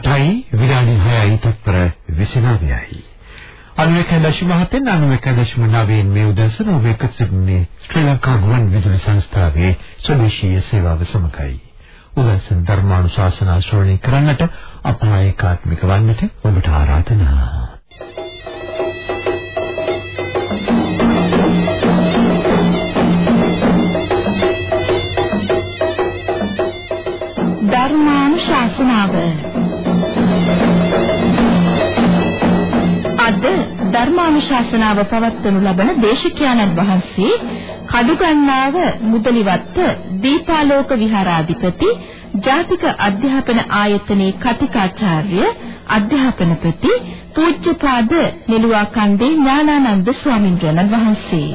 8යි විනාඩි 6යි තත්පර 29යි. 91.7 91.9 මේ උදැසන ඔබ එක්ක සිටින්නේ ශ්‍රී ලංකා ගුවන් විදුලි සංස්ථාවේ ස්වදේශීය සේවාව සමගයි. උදැසන ධර්මානුශාසනා ශ්‍රවණය කරන්නට අප ඒකාත්මික වන්නට ඔබට ආරාධනා. ධර්මානුශාසනාව ධර්මානුශාසනාව පවත්වනු ලබන දේශකයන්න් වහන්සේ කඩුගන්නාව මුදලිවත්ත දීපාලෝක විහාරාධිපති ජාතික අධ්‍යාපන ආයතනයේ කතිකාචාර්ය අධ්‍යාපනපති පූජ්‍යපාද නෙළුවා කන්දේ ඥානානන්ද ස්වාමින්වයන් වහන්සේ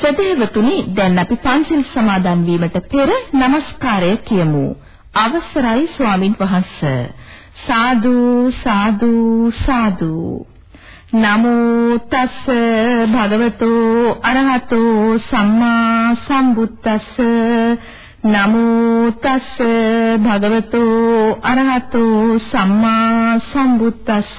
සදහෙවතුනි දැන් අපි පන්සිල් සමාදන් වීමට පෙර নমස්කාරය කියමු. අවසරයි ස්වාමින් වහන්සේ. සාදු සාදු සාදු. නමෝ තස් භගවතෝ අරහතෝ සම්මා සම්බුද්දස්ස නමෝ තස් භගවතෝ අරහතෝ සම්මා සම්බුද්දස්ස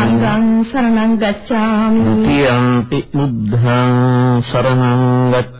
සංඝං සරණං ගච්ඡාමි. ဒ ුතියම්පි බුද්ධං සරණං ගච්ඡාමි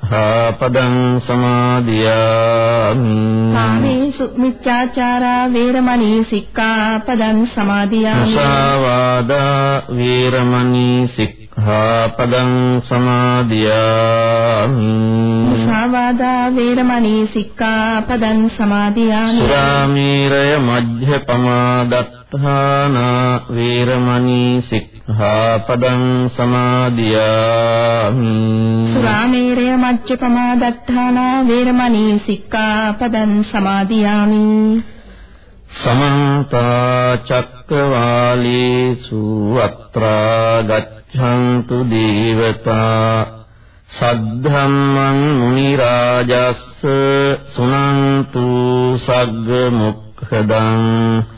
සික්ඛාපදං සමාදියාමි කාමේසු මිච්ඡාචාරා වේරමණී සික්ඛාපදං සමාදියාමි මුසාවාදා වීරමණී සික්ඛාපදං සමාදියාමි මුසාවාදා වේරමණී සික්ඛාපදං සමාදියාමි සුරාමීරය මජ්ජපමා දත්තානා වීරමණී සික්ඛාපදං සමාදියාමි. සුරාමේරය මජ්ජපමා දත්තානා වේරමණී සික්ඛාපදං සමාදියාමි. සමන්ත චක්කවාලේසු අත්‍රා ගච්ඡන්තු දේවතා සද්ධම්මං මුනි රාජස්ස සුනන්තු සග්ග මොක්ඛදං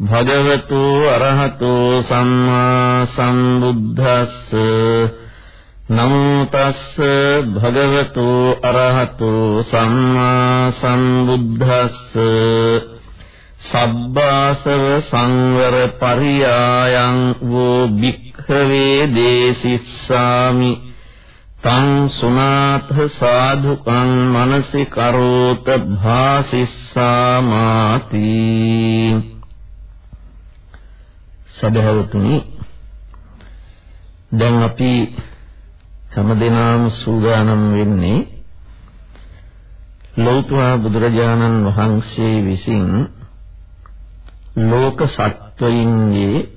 භගවතු අරහතු සම්මා සම්බුද්දස්ස. නමෝ තස්ස භගවතු අරහතු සම්මා සම්බුද්දස්ස. සබ්බාසව සංවර පරියායන් වූ භික්ඛවේ දේසිස්සාමි. තං සුනාත සාධුකං මනසි කරෝත භාසිස්සාමාති. සදහවතුනි දැන් අපි හැමදෙනාම සූදානම් වෙන්නේ ලෞතර බුදුරජාණන් වහන්සේ විසින් ලෝක සත්වයින්ගේ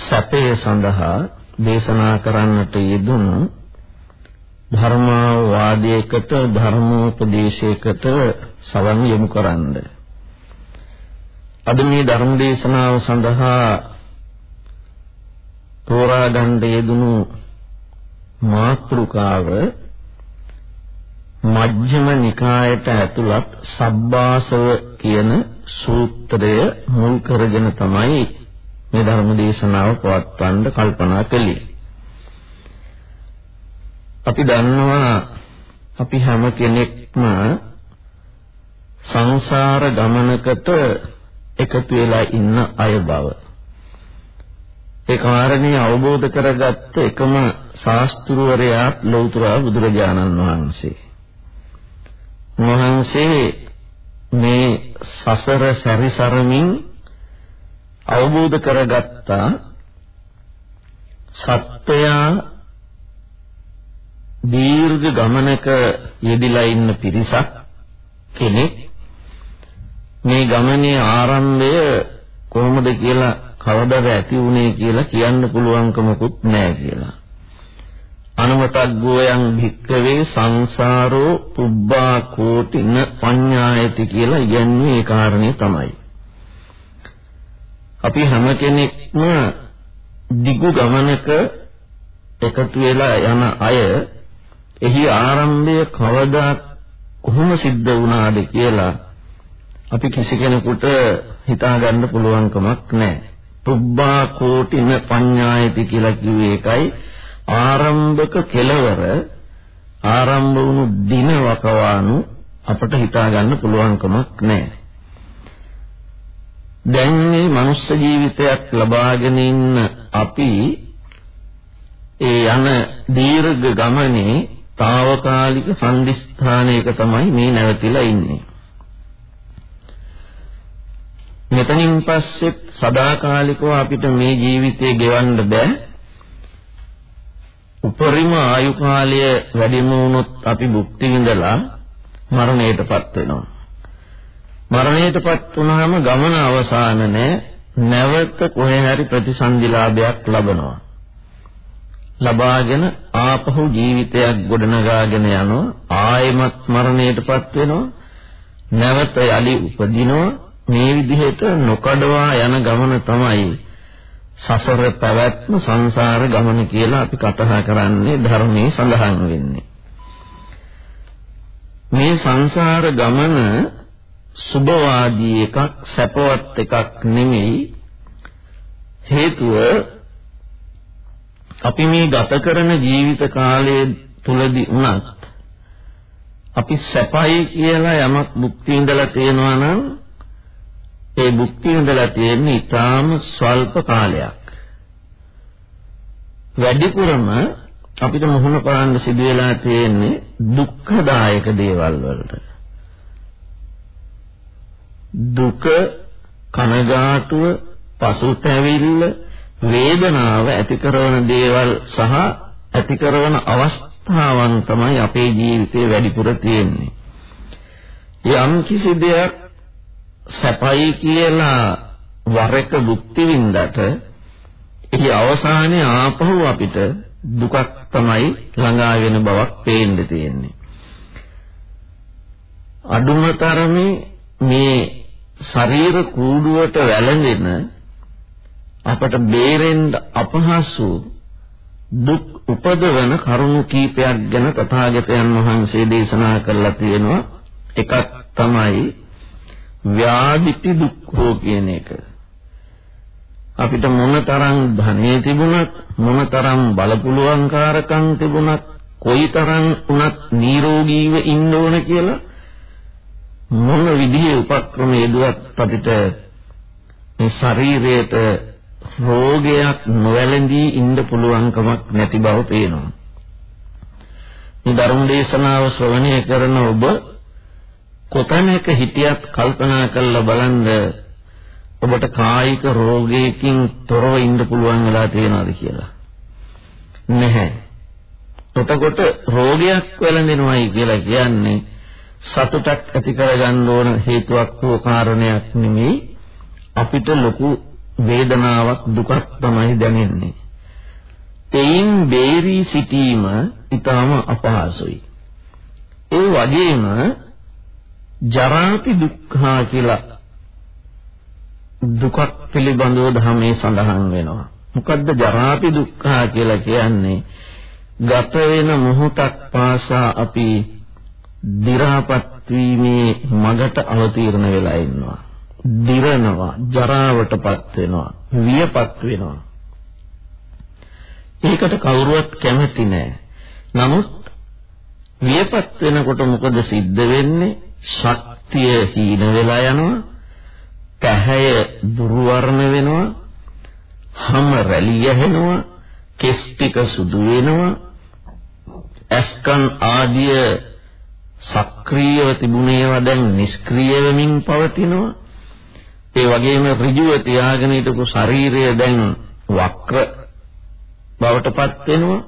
සැපය සඳහා දේශනා කරන්නට යෙදුණු ධර්මවාදයකට ධර්මෝපදේශයකට සවන් යොමු කරන්නේ. අද මේ ධර්ම දේශනාව සඳහා තෝරා ගන්න යෙදුණු මාතෘකාව මජ්ක්‍ධිම නිකායට ඇතුළත් සබ්බාසව කියන සූත්‍රය මුල් කරගෙන තමයි මේ ධර්ම දේශනාව පවත්වන්න කල්පනා කළේ. අපි දන්නවා අපි හැම කෙනෙක්ම සංසාර ගමනකට එකතු වෙලා ඉන්න අය බව. ඒ කාරණේ අවබෝධ කරගත්ත එකම ශාස්ත්‍රවරයා ලෞතර බුදුරජාණන් වහන්සේ. වහන්සේ මේ සසර සැරිසරමින් අවබෝධ කරගත්තා සත්‍යයා දීර්ඝ ගමනක යෙදিলা ඉන්න පිරිසක් කෙනෙක් මේ ගමනේ ආරම්භය කොහොමද කියලා කවදාද ඇති වුනේ කියලා කියන්න පුළුවන්කමකුත් නැහැ කියලා. අනුමතග්ගෝයන් භික්කවේ සංසාරෝ පුබ්බා කෝටින පඤ්ඤායති කියලා කියන්නේ ඒ කාරණේ තමයි. අපි හැම කෙනෙක්ම දිගු ගමනක එකතු වෙලා යන අය එහි ආරම්භය කවදා කොහොම සිද්ධ වුණාද කියලා අපි කිසි කෙනෙකුට හිතා ගන්න පුළුවන් කමක් නැහැ. පුබ්බා කෝටින පඤ්ඤායති කියලා කිව්වේ ඒකයි ආරම්භක කෙලවර ආරම්භ වුණු දින වකවානු අපට හිතා ගන්න පුළුවන් කමක් නැහැ. දැන් මේ මනුස්ස ජීවිතයක් ලබාගෙන ඉන්න අපි ඒ යන දීර්ඝ ගමනේ తాවකාලික සම්දිස්ථානයක තමයි මේ නැවතිලා ඉන්නේ. මෙතනින් පස්සෙත් සදාකාලිකව අපිට මේ ජීවිතේ ගෙවන්න බෑ. උපරිම ආයු කාලය වැඩිම වුණොත් අපි භුක්ති විඳලා මරණයටපත් වෙනවා. මරණයටපත් වුණාම ගමන අවසාන නැහැ. නැවත කොහේ හරි ප්‍රතිසන්දිලාභයක් ලබනවා. ලබාගෙන ආපහු ජීවිතයක් ගොඩනගාගෙන යනවා. ආයෙමත් මරණයටපත් වෙනවා. නැවත යලි උපදිනවා. මේ විදිහට නොකඩවා යන ගමන තමයි සසර පැවැත්ම සංසාර ගමන කියලා අපි කතා කරන්නේ ධර්මයේ සඳහන් වෙන්නේ. මේ සංසාර ගමන සුභවාදී එකක් සැපවත් එකක් නෙමෙයි හේතුව අපි මේ ගත කරන ජීවිත කාලයේ තුලදී උනත් අපි සැපයි කියලා යමක් භුක්ති විඳලා තියෙනවා නම් ඒ භුක්ති විඳලා තියෙන්නේ ඊටාම ස්වල්ප කාලයක්. වැඩිපුරම අපිට මුහුණ පාන්න සිදු වෙලා තියෙන්නේ දුක්ඛදායක දේවල් වලට. දුක කනගාටුව පසුතැවිල්ල වේදනාව ඇති කරන දේවල් සහ ඇති කරන අවස්ථාවන් තමයි අපේ ජීවිතේ වැඩිපුර තියෙන්නේ. යම් කිසි දෙයක් සැපයි කියලා වරක භුක්ති විඳට එහි අවසානයේ ආපහු අපිට දුකක් තමයි ළඟා වෙන බවක් පේන්න තියෙන්නේ. අඩුම තරමේ මේ ශරීර කූඩුවට වැළඳෙන අපට බේරෙන්න අපහසු දුක් උපදවන කරුණු කීපයක් ගැන තථාගතයන් වහන්සේ දේශනා කරලා තියෙනවා එකක් තමයි ව්‍යාධිපි දුක්ඛෝ කියන එක. අපිට මොනතරම් ධනෙ තිබුණත් මොනතරම් බලපුලුවන්කාරකම් තිබුණත් කොයිතරම් උනත් නිරෝගීව ඉන්න ඕන කියලා මොන විදිහේ උපක්‍රම යෙදුවත් අපිට මේ ශරීරයට රෝගයක් නොවැළඳී ඉන්න පුළුවන් කමක් නැති බව පේනවා. මේ ධර්ම දේශනාව ශ්‍රවණය කරන ඔබ කොතැනක හිටියත් කල්පනා කරලා බලන්න ඔබට කායික රෝගයකින් තොරව ඉන්න පුළුවන් වෙලා තියෙනවද කියලා? නැහැ. එතකොට රෝගයක් වැළඳෙනවයි කියලා කියන්නේ සතුටක් ඇති කරගන්න ඕන හේතුවක් හෝ කාරණයක් නෙමෙයි අපිට ලොකු වේදනාවක් දුකක් තමයි දැනෙන්නේ. එයින් බේරී සිටීම ඊටම අපහසුයි. ඒ වගේම ජරාපි දුක්ඛා කියලා දුකක් පිළිබඳව ධර්මයේ සඳහන් වෙනවා. මොකද්ද ජරාපි දුක්ඛා කියලා කියන්නේ? ගත වෙන මොහොතක් පාසා අපි දි รา පත් වීමේ මගට අවතීර්ණ වෙලා ඉන්නවා. දිරනවා, ජරාවටපත් වෙනවා, වියපත් වෙනවා. ඒකට කවුරුවත් කැමති නෑ. නමුත් වියපත් වෙනකොට මොකද සිද්ධ වෙන්නේ? ශක්තිය හීන වෙලා යනවා. පැහැය දුර්වර්ණ වෙනවා. හැම රැලිය හැෙනවා. කෙස් ටික සුදු වෙනවා. ඇස්කන් ආදිය සක්‍රීයව තිබුණේවා දැන් නිෂ්ක්‍රීය වෙමින් පවතිනවා. ඒ වගේම ඍජුව තියාගෙන හිටපු ශරීරය දැන් වක්‍ර බවටපත් වෙනවා.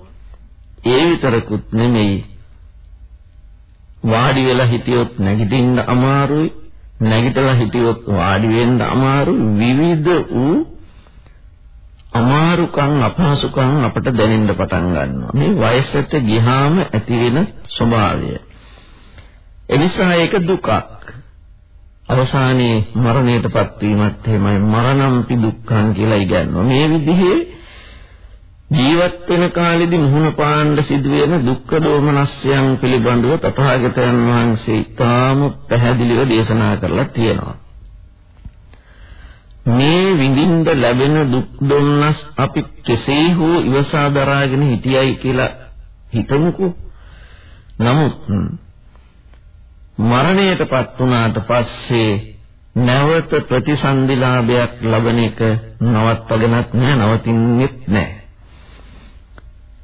ඒ විතරකුත් නෙමෙයි වාඩි වෙලා හිටියොත් නැගිටින්න අමාරුයි. නැගිටලා හිටියොත් වාඩි වෙන්න අමාරුයි. විවිධ වූ අමාරුකම් අපහසුකම් අපට දැනෙන්න පටන් ගන්නවා. මේ වයසට ගියාම ඇති වෙන ස්වභාවය. එනිසා ඒක දුකක්. අවසානයේ මරණයටපත් වීමත් එහෙමයි. මරණම්පි දුක්ඛං කියලා ඉගන්නවා මේ විදිහේ ජීවත් වෙන කාලෙදි මුහුණ පාන්න සිදුවෙන දුක්ඛ දෝමනස්යන් පිළිබඳව තථාගතයන් වහන්සේ ඉතාම පැහැදිලිව දේශනා කරලා තියෙනවා. මේ විඳින්න ලැබෙන දුක් දුන්නස් අපි කෙසේ හෝ ඉවසා දරාගෙන හිටියයි කියලා හිතමුකෝ. නමුත් මරණයටපත් වුණාට පස්සේ නැවත ප්‍රතිසන්දිලාභයක් ලබන එක නවත්තගෙනත් නෑ නවතින්නෙත් නෑ.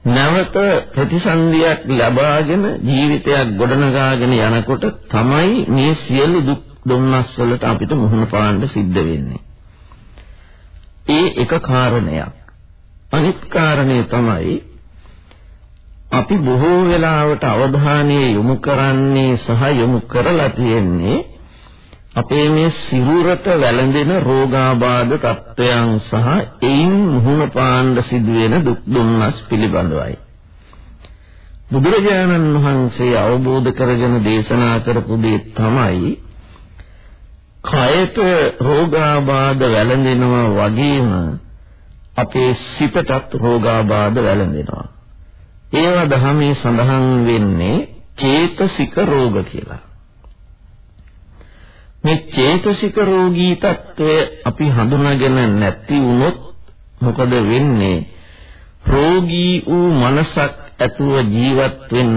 නැවත ප්‍රතිසන්දියක් ලබාගෙන ජීවිතයක් ගොඩනගාගෙන යනකොට තමයි මේ සියලු දුක් දුම්නස් වලට අපිට මුහුණ පාන්න සිද්ධ වෙන්නේ. ඒ එක කාරණයක්. අනිත් කාරණය තමයි අපි බොහෝ වෙලාවට අවධානය යොමු කරන්නේ සහ යොමු කරලා තියෙන්නේ අපේ මේ සිරුරට වැළඳෙන රෝගාබාධ තත්වයන් සහ එයින් මුහුණ පාන්න සිදුවෙන දුක් දුම්නස් පිළිබඳවයි. බුදුරජාණන් වහන්සේ අවබෝධ කරගෙන දේශනා කරපු දේ තමයි කයට රෝගාබාධ වැළඳෙනවා වගේම අපේ සිතටත් රෝගාබාධ වැළඳෙනවා. ඒවා ධර්මයේ සඳහන් වෙන්නේ චේතසික රෝග කියලා. මේ චේතසික රෝගී తত্ত্বය අපි හඳුනාගෙන නැති වුණොත් මොකද වෙන්නේ? රෝගී වූ මනසක් ඇතුව ජීවත් වෙන්න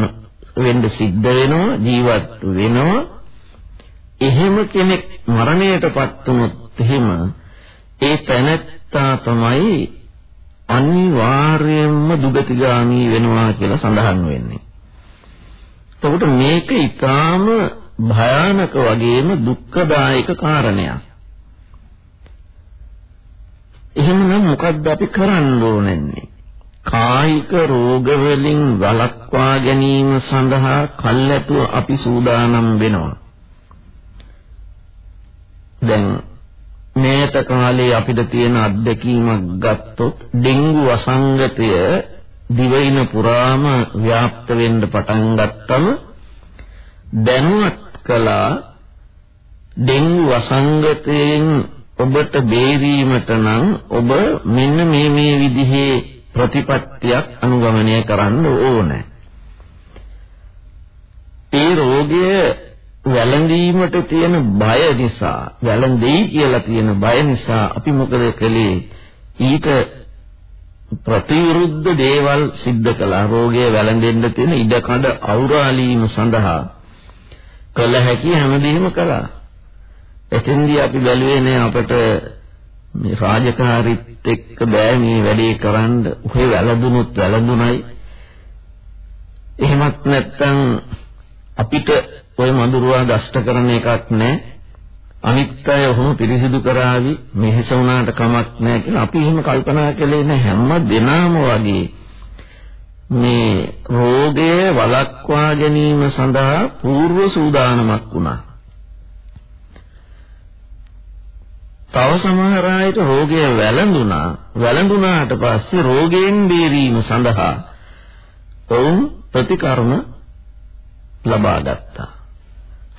වෙන්න සිද්ධ වෙනවා ජීවත් වෙනවා එහෙම කෙනෙක් මරණයටපත් වුනොත් එහෙම ඒ තැනත්තා තමයි අනිවාර්යයෙන්ම දුගතිගාමී වෙනවා කියලා සඳහන් වෙන්නේ. එතකොට මේක ඊටාම භයානක වගේම දුක්ඛදායක කාරණයක්. එහෙමනම් මොකද්ද අපි කරන්න ඕනන්නේ? කායික රෝග වලින් වළක්වා ගැනීම සඳහා කල්ැතුව අපි සූදානම් වෙනවා. දැන් මේත කාලේ අපිට තියෙන අත්දැකීමක් ගත්තොත් ඩෙන්ගු වසංගතය දිවයින පුරාම ව්‍යාප්ත වෙන්න පටන් ගත්තම දැනුවත් කළා. ඩෙන්ගු වසංගතයෙන් ඔබට බේරීමට නම් ඔබ මෙන්න මේ මේ විදිහේ ප්‍රතිපත්තියක් අනුගමනය කරන්න ඕනේ. ඒ රෝගය වැළඳීමට තියෙන බය නිසා වැළඳෙයි කියලා තියෙන බය නිසා අපි මොකද කළේ? ඊට ප්‍රතිවිරුද්ධ දේවල් සිද්ධ කළා. රෝගය වැළඳෙන්න තියෙන ඉඩකඩ අවුරාලීම සඳහා. කළ හැකි හැමදේම කළා. එතෙන්දී අපි බැලුවේ නෑ අපට මේ රාජකාරීත් එක්ක බෑ මේ වැඩේ කරන්න. ඔහේ වැළඳුනොත් වැළඳුනයි. එහෙමත් නැත්නම් අපිට ওই මඳුරුවා දෂ්ට කරන එකක් නෑ. අනිත් අය ඔහොම පිරිසිදු කරાવી මෙහෙස වුණාට කමක් නැහැ කියලා අපි එහෙම කල්පනා කළේ නැහැ හැම දිනම වගේ මේ රෝගය වළක්වා ගැනීම සඳහා పూర్ව සූදානමක් වුණා. තව සමහර අයට රෝගය වැළඳුණා. වැළඳුණාට පස්සේ රෝගයෙන් බේරීම සඳහා ඔවුන් ප්‍රතිකර්ම ලබා ගත්තා.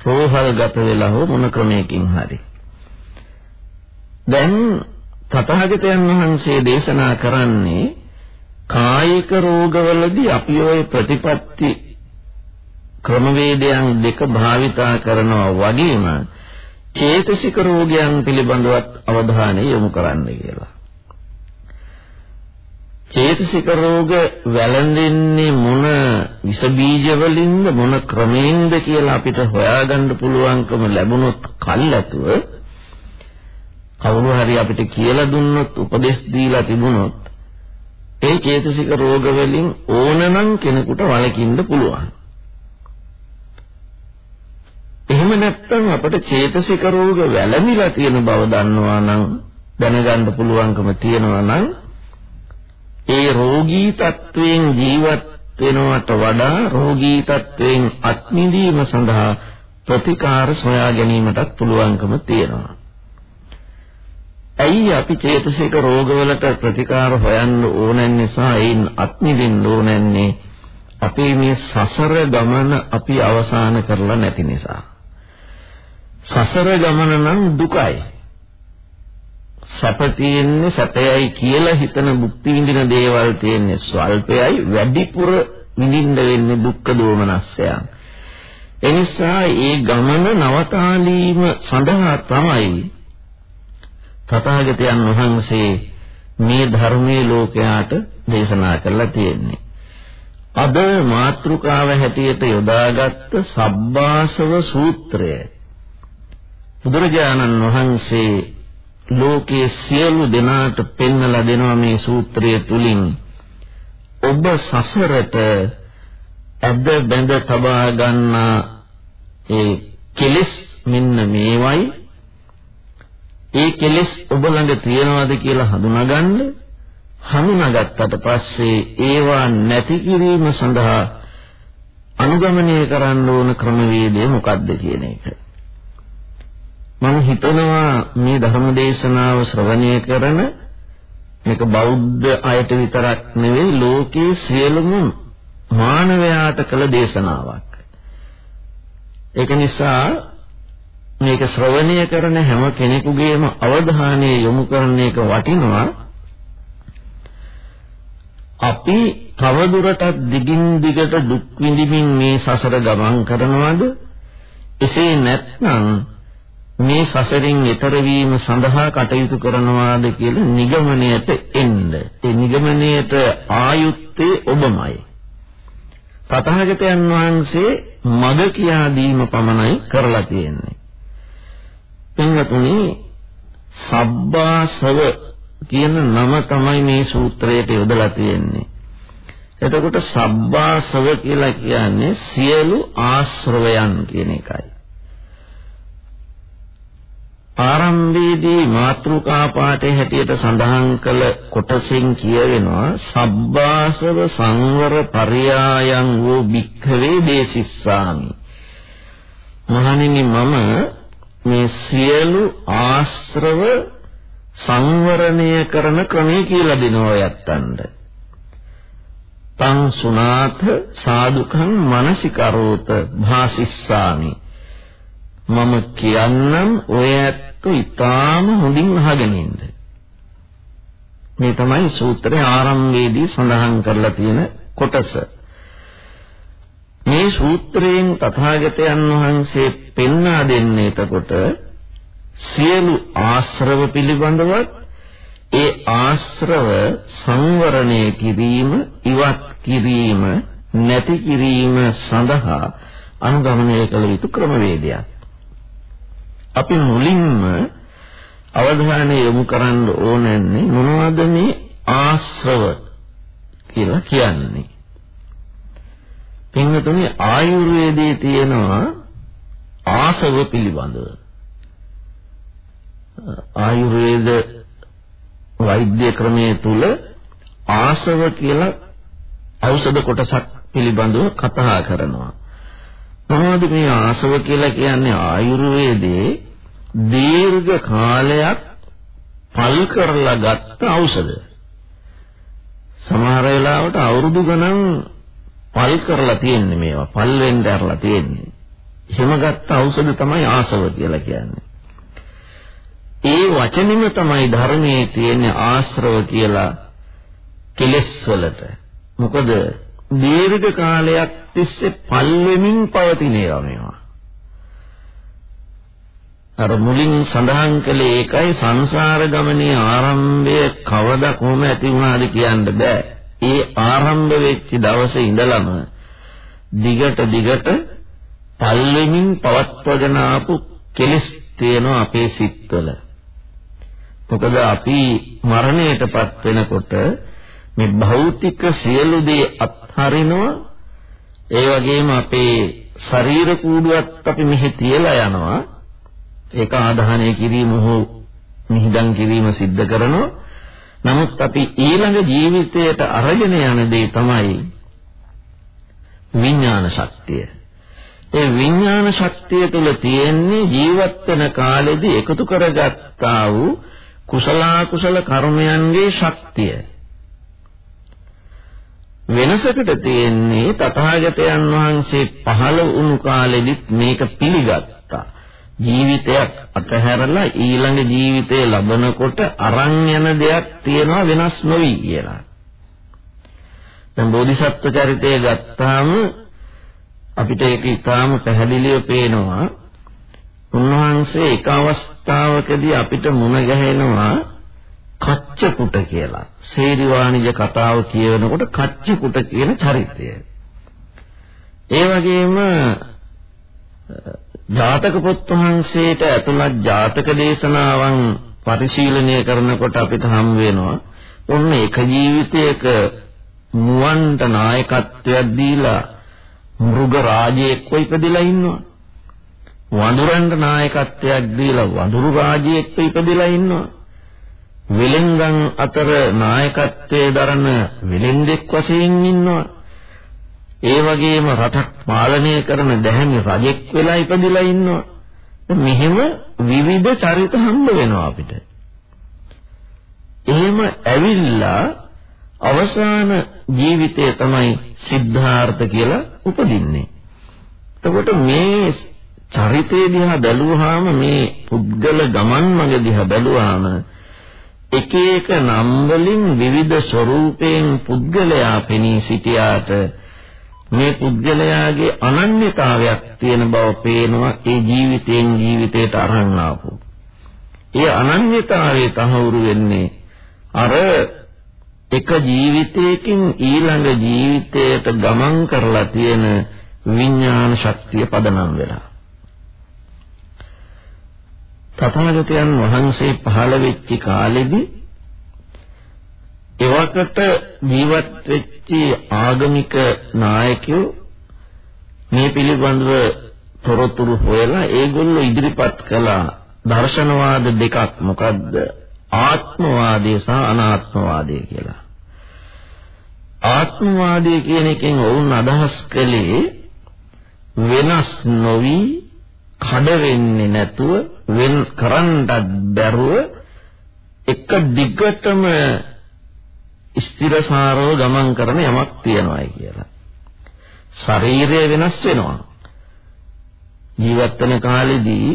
රෝහල්ගත වෙලා හෝ මොන ක්‍රමයකින් හරි. දැන් තථාගතයන් වහන්සේ දේශනා කරන්නේ කායික රෝගවලදී අපි ওই ප්‍රතිපත්ති ක්‍රමවේදයන් දෙක භාවිතා කරනවා වගේම චේතසික රෝගයන් පිළිබඳවත් අවධානය යොමු කරන්න කියලා. චේතසික රෝග වැළඳෙන්නේ මොන විස බීජ වලින්ද මොන ක්‍රමයෙන්ද කියලා අපිට හොයාගන්න පුළුවන්කම ලැබුණොත් කල්ැතුව කවුරු හරි අපිට කියලා දුන්නොත් උපදෙස් දීලා තිබුණොත් ඒ චේතසික රෝග වලින් ඕනනම් කෙනෙකුට වළකින්න පුළුවන්. එහෙම නැත්නම් අපට චේතසික රෝග වැළඳිලා තියෙන බව දන්නවා නම් දැනගන්න පුළුවන්කම තියෙනවා නම් ඒ රෝගී තත්වයෙන් ජීවත් වෙනවට වඩා රෝගී තත්වයෙන් අත්මිදීම සඳහා ප්‍රතිකාර සොයා ගැනීමටත් පුළුවන්කම තියෙනවා. ඇයි අපි චේතසික රෝගවලට ප්‍රතිකාර හොයන්න ඕනෑ නිසා ඒන් අත්මිදින්න ඕනෑන්නේ අපේ මේ සසර ගමන අපි අවසන් කරලා නැති නිසා. සසර ගමන නම් දුකයි. සැප තියෙන්නේ සැපයයි කියලා හිතන භුක්ති විඳින දේවල් තියෙන්නේ ස්වල්පයයි වැඩිපුර විඳින්න වෙන්නේ දුක්ඛ දෝමනස්යන්. එනිසා ඒ ගමන නවතාලීම සඳහා තමයි තථාගතයන් වහන්සේ මේ ධර්මයේ ලෝකයාට දේශනා කරලා තියෙන්නේ. අද මාත්‍රිකාව හැටියට යොදාගත්ත සබ්බාසව සූත්‍රය බුදුරජාණන් වහන්සේ ලෝකයේ සියලු දෙනාට පෙන්වලා දෙනවා මේ සූත්‍රය තුලින් ඔබ සසරට ඇද බැඳ තබා ගන්නා ඒ කෙලෙස් මෙන්න මේවයි ඒ කෙලෙස් ඔබ ළඟ තියනවාද කියලා හඳුනාගන්න හඳුනාගත්තට පස්සේ ඒවා නැති කිරීම සඳහා අනුගමනය කරන්න ඕන ක්‍රමවේදය මොකක්ද කියන එක. මම හිතනවා මේ ධර්ම දේශනාව ශ්‍රවණය කරන මේක බෞද්ධ අයට විතරක් නෙවෙයි ලෝකයේ සියලුම මානවයාට කළ දේශනාවක්. ඒක නිසා මේක ශ්‍රවණය කරන හැම කෙනෙකුගේම අවධානය යොමු කරන එක වටිනවා. අපි තවදුරටත් දිගින් දිගට දුක් විඳින්මින් මේ සසර ගමන් කරනවද? එසේ නැත්නම් මේ සසරින් ඈතර වීම සඳහා කටයුතු කරනවාද කියලා නිගමනයට එන්න. ඒ නිගමනයට ආයුත්තේ ඔබමයි. තථාගතයන් වහන්සේ මඟ කියා දීම පමණයි කරලා තියෙන්නේ. පින්වතුනි සබ්බාසව කියන නම තමයි මේ සූත්‍රයට යොදලා තියෙන්නේ. එතකොට සබ්බාසව කියලා කියන්නේ සියලු ආශ්‍රවයන් කියන එකයි. ආරම්භයේදී මාත්‍රිකා පාඨයේ හැටියට සඳහන් කළ කොටසින් කියවෙනවා සබ්බාසව සංවර පරියායන් වූ භික්ඛවේ දේසිස්සාමි මහණෙනි මම මේ සියලු ආශ්‍රව සංවරණය කරන ක්‍රමය කියලා දෙනවා යත්තන්ට තං සුනාත සාදුකං මනසිකරෝත භාසිස්සාමි මම කියන්නම් ඔය ඇත්ත ඊටාම හොඳින් අහගෙන ඉන්න. මේ තමයි සූත්‍රයේ ආරම්භයේදී සඳහන් කරලා තියෙන කොටස. මේ සූත්‍රයෙන් තථාගතයන් වහන්සේ පෙන්වා දෙන්නේ එතකොට සියලු ආශ්‍රව පිළිබඳවත් ඒ ආශ්‍රව සංවරණය කිරීම ඉවත් කිරීම නැති කිරීම සඳහා අනුගමනය කළ යුතු ක්‍රමවේදයක්. අපි මුලින්ම අවධානය යොමු කරන්න ඕනන්නේ මොනවද මේ ආශ්‍රව කියලා කියන්නේ. පින්වතුනි ආයුර්වේදයේ තියෙනවා ආසව පිළිබඳව. ආයුර්වේද වෛද්‍ය ක්‍රමයේ තුල ආසව කියලා ඖෂධ කොටසක් පිළිබඳව කතා කරනවා. මොනවද මේ ආසව කියලා කියන්නේ ආයුර්වේදයේ දීර්ඝ කාලයක් පල් කරලා ගත්ත ඖෂධ. සමහර වෙලාවට අවුරුදු ගණන් පල් කරලා තියෙන්නේ මේවා. පල් වෙන්න ඇරලා තියෙන්නේ. එහෙම ගත්ත ඖෂධ තමයි ආසව කියලා කියන්නේ. ඒ වචනෙම තමයි ධර්මයේ තියෙන ආශ්‍රව කියලා කෙලෙස් වලට. මොකද දීර්ඝ කාලයක් තිස්සේ පල් වෙමින් පවතින ඒවා මේවා. අර මුලින් සඳහන් කළේ ඒකයි සංසාර ගමනේ ආරම්භය කවදා කොහොම ඇති වුණාද කියන්න බෑ. ඒ ආරම්භ වෙච්ච දවසේ ඉඳලම දිගට දිගට පල් වෙමින් පවත්වගෙන ආපු කෙලෙස් තියෙනවා අපේ සිත්වල. මොකද අපි මරණයටපත් වෙනකොට මේ භෞතික සියලු දේ අත්හරිනවා ඒ වගේම අපේ ශරීර කූඩුවත් අපි මෙහි තියලා යනවා ඒක ආදාහනය කිරීම හෝ මිහිදන් කිරීම සිද්ධ කරනවා නමුත් අපි ඊළඟ ජීවිතයට අරගෙන යන දේ තමයි විඥාන ශක්තිය. ඒ විඥාන ශක්තිය තුළ තියෙන්නේ ජීවත් වෙන කාලෙදී එකතු කරගත්තා වූ කුසල කුසල කර්මයන්ගේ ශක්තිය. වෙනසකට තියෙන්නේ තථාගතයන් වහන්සේ පහළ වුණු කාලෙදිත් මේක පිළිගත්තා. ජීවිතයක් අතහැරලා ඊළඟ ජීවිතය ලබනකොට අරන් යන දෙයක් තියෙනවා වෙනස් නොවි කියලා. දැන් බෝධිසත්ව චරිතය ගත්තාම අපිට ඒක ඉතාම පැහැදිලිව පේනවා. උන්වහන්සේ එක අවස්ථාවකදී අපිට මුණ ගැහෙනවා කච්චකුට කියලා. සේරි වාණිජ කතාව කියවනකොට කච්චකුට කියන චරිතය. ඒ වගේම ජාතක පොත් වහන්සේට ඇතුළත් ජාතක දේශනාවන් පරිශීලනය කරනකොට අපිට හම් වෙනවා ඔන්න එක ජීවිතයක මුවන්ට නායකත්වයක් දීලා මෘග රාජයෙක්ව ඉපදිලා ඉන්නවා වඳුරන්ට නායකත්වයක් දීලා වඳුරු රාජයෙක්ව ඉපදිලා ඉන්නවා වෙලෙන්ගන් අතර නායකත්වයේ දරන වෙලෙන්දෙක් වශයෙන් ඉන්නවා. ඒ වගේම රටක් පාලනය කරන දැහැමි රජෙක් වෙලා ඉපදිලා ඉන්නවා. මෙහෙම විවිධ චරිත හම්බ වෙනවා අපිට. එහෙම ඇවිල්ලා අවසාන ජීවිතය තමයි සිද්ධාර්ථ කියලා උපදින්නේ. එතකොට මේ චරිතය දිහා බැලුවාම මේ පුද්ගල ගමන් මඟ දිහා බැලුවාම එක එක නම් වලින් විවිධ ස්වરૂපයෙන් පුද්ගලයා පෙනී සිටියාට මේ පුද්ගලයාගේ අනන්‍යතාවයක් තියෙන බව පේනවා ඒ ජීවිතයෙන් ජීවිතයට අරන් ආපු. ඒ අනන්‍යතාවය තහවුරු වෙන්නේ අර එක ජීවිතයකින් ඊළඟ ජීවිතයට ගමන් කරලා තියෙන විඥාන ශක්තිය පදනම් වෙලා. තථාගතයන් වහන්සේ පහළ වෙච්ච කාලෙදී එවකට ජීවත් වෙච්ච ආගමික නායකයෝ මේ පිළිබඳව තොරතුරු හොයලා ඒගොල්ලෝ ඉදිරිපත් කළ දර්ශනවාද දෙකක් මොකද්ද ආත්මවාදය සහ අනාත්මවාදය කියලා. ආත්මවාදය කියන එකෙන් වුන් අදහස් කළේ වෙනස් නොවි කඩ වෙන්නේ නැතුව වෙන් කරන්නත් බැරුව එක දිගටම ස්ථිරසාරව ගමන් කරන යමක් තියනවායි කියලා. ශරීරය වෙනස් වෙනවා. ජීවත් වෙන කාලෙදී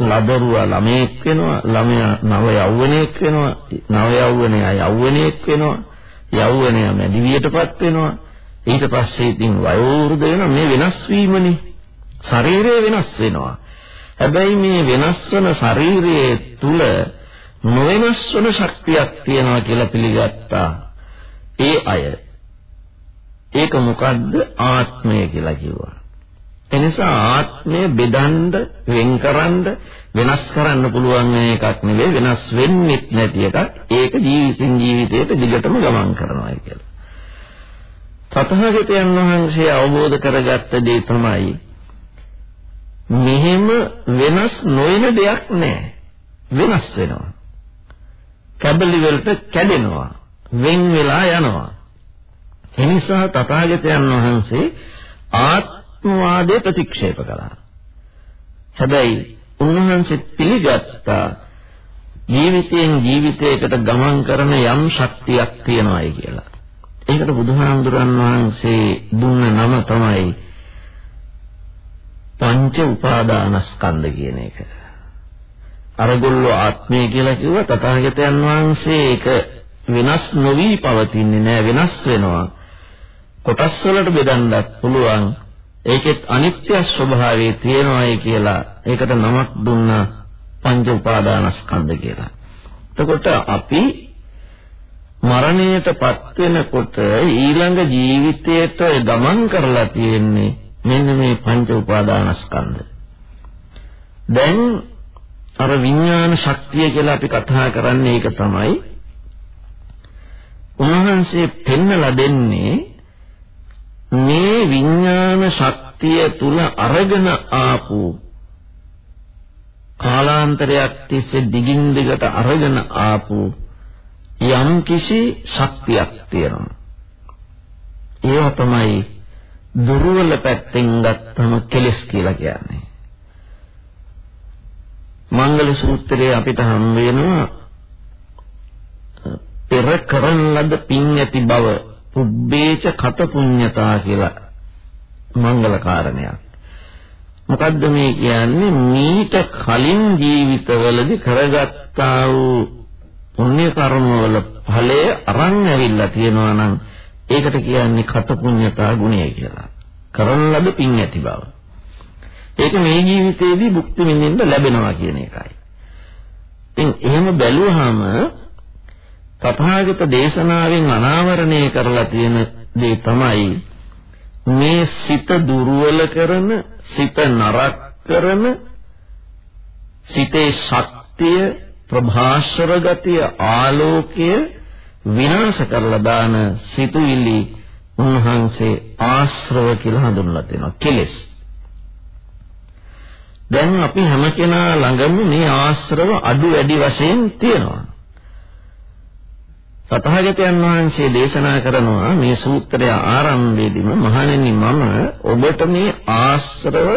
ලදරුවා ළමයෙක් වෙනවා ළමයා නව යෞවනයෙක් වෙනවා නව යෞවනයා යෞවනයෙක් වෙනවා යෞවනයා මැදිවියටපත් වෙනවා ඊට පස්සේ ඉතින් වයෝවෘද වෙනවා මේ වෙනස් වීමනේ ශරීරය වෙනස් වෙනවා. හැබැයි මේ වෙනස් වන ශරීරයේ තුල නොවෙනස් වන ශක්තියක් තියෙනවා කියලා පිළිගත්තා. ඒ අය ඒක මොකද්ද ආත්මය කියලා කිව්වා. එනිසා ආත්මය බෙදන්න, වෙන්කරන්න, වෙනස් කරන්න පුළුවන් එකක් නෙවෙයි වෙනස් වෙන්නේ නැති එකක්. ඒක ජීවිතින් ජීවිතයට දිගටම ගමන් කරනවා කියලා. තථාගතයන් වහන්සේ අවබෝධ කරගත්ත දේ තමයි මෙහෙම වෙනස් නොවන දෙයක් නැහැ. වෙනස් වෙනවා. කැබලි වලට කැඩෙනවා. වෙන් වෙලා යනවා. එනිසා තථාගතයන් වහන්සේ ආත්මවාදය ප්‍රතික්ෂේප කළා. හැබැයි උන්වහන්සේ පිළිගත්තා ජීවිතයෙන් ජීවිතයකට ගමන් කරන යම් ශක්තියක් තියෙනවායි කියලා. ඒකට බුදුහාමුදුරන් වහන්සේ දුන්න නම තමයි පංච උපාදානස්කන්ධ කියන එක. අරගොල්ලෝ ආත්මය කියලා කිව්ව තථාගතයන් වහන්සේ ඒක වෙනස් නොවි පවතින්නේ නෑ වෙනස් වෙනවා. කොටස් වලට බෙදන්නත් පුළුවන්. ඒකෙත් අනිත්‍ය ස්වභාවය තියෙනවායි කියලා ඒකට නමක් දුන්නා පංච උපාදානස්කන්ධ කියලා. එතකොට අපි මරණයටපත් වෙනකොට ඊළඟ ජීවිතයට ගමන් කරලා තියෙන්නේ මෙන්න මේ පංච උපාදානස්කන්ධ. දැන් අර විඥාන ශක්තිය කියලා අපි කතා කරන්නේ ඒක තමයි. උන්වහන්සේ පෙන්නලා දෙන්නේ මේ විඥාන ශක්තිය තුල අරගෙන ආපු කාලාන්තරයක් තිස්සේ දිගින් දිගට අරගෙන ආපු යම් කිසි ශක්තියක් තියෙනවා. ඒව තමයි දුර්වල පැත්තෙන් ගත්තම කෙලස් කියලා කියන්නේ. මංගල සූත්‍රයේ අපිට හම් වෙනවා පෙර කරන ලද පින් ඇති බව පුබ්බේච කත පුඤ්ඤතා කියලා මංගල කාරණයක්. මොකද්ද මේ කියන්නේ මීට කලින් ජීවිතවලදී කරගත්තා වූ පුණ්‍ය කර්මවල ඵලය අරන් ඇවිල්ලා තියෙනවා නම් ඒකට කියන්නේ කත පුඤ්ඤතා ගුණය කියලා. කරන ලද පින් ඇති බව. ඒක මේ ජීවිතේදී භුක්ති විඳින්න ලැබෙනවා කියන එකයි. ඉතින් එහෙම බැලුවහම තථාගත දේශනාවෙන් අනාවරණය කරලා තියෙන දේ තමයි මේ සිත දුර්වල කරන, සිත නරක කරන, සිතේ ශක්තිය, ප්‍රභාස්වර ගතිය, ආලෝකය විනාශ කරලා දාන සිතුවිලි උන්වහන්සේ ආශ්‍රව කියලා හඳුන්වලා තියෙනවා. කෙලෙස්. දැන් අපි හැම කෙනා ළඟම මේ ආශ්‍රව අඩු වැඩි වශයෙන් තියෙනවා. තථාගතයන් වහන්සේ දේශනා කරනවා මේ සූත්‍රය ආරම්භයේදීම මහණෙනි මම ඔබට මේ ආශ්‍රව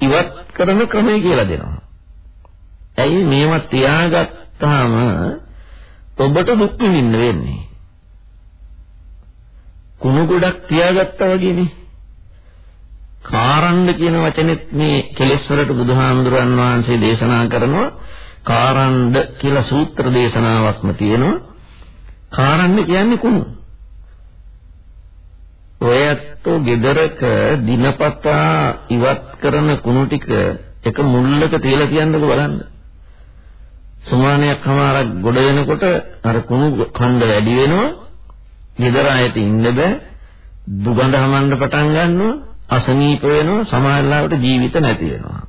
ඉවත් කරන ක්‍රමය කියලා දෙනවා. ඇයි මේවා තියාගත්තාම ඔබට දුක් විඳින්න වෙන්නේ? කුණු ගොඩක් තියාගත්තා වගේනේ. කාරණ්ඩ කියන වචනේත් මේ කෙලෙස් වලට බුදුහාමුදුරන් වහන්සේ දේශනා කරනවා කාරණ්ඩ කියලා සූත්‍ර දේශනාවක්ම තියෙනවා. කාරණ්ඩ කියන්නේ කුණු. ඔයත්ෝ ගෙදරක දිනපතා ඉවත් කරන කුණු ටික එක මුල්ලක තියලා කියන්නකෝ බලන්න. සුමානයක් හමාරක් ගොඩ වෙනකොට අර කුණු ඛණ්ඩ වැඩි වෙනවා. ගෙදර ආයෙත් ඉන්න බෑ. දුගඳ හමන්න පටන් ගන්නවා. අසනීප වෙනවා. සමහරවිට ජීවිත නැති වෙනවා.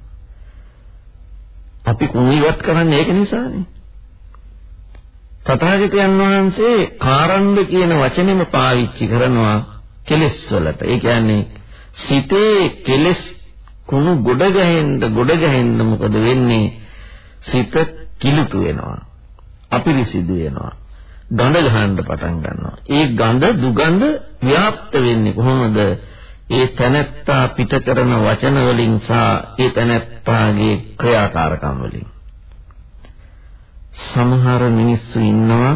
අපි කුණු ඉවත් කරන්නේ ඒක නිසානේ. තථාගතයන් වහන්සේ කාරණ්ඩ කියන වචනේම පාවිච්චි කරනවා කෙලෙස් වලට. ඒ කියන්නේ සිතේ කෙලෙස් කුණු ගොඩ ගැහෙන්න ගොඩ ගැහෙන්න මොකද වෙන්නේ? සිත කිලුතු වෙනවා. අපිරිසිදු වෙනවා. ගඳ ගහන්න පටන් ගන්නවා. ඒ ගඳ දුගඳ ව්‍යාප්ත වෙන්නේ කොහොමද? ඒ තැනැත්තා පිට කරන වචන වලින් සහ ඒ තැනැත්තාගේ ක්‍රියාකාරකම් වලින්. සමහර මිනිස්සු ඉන්නවා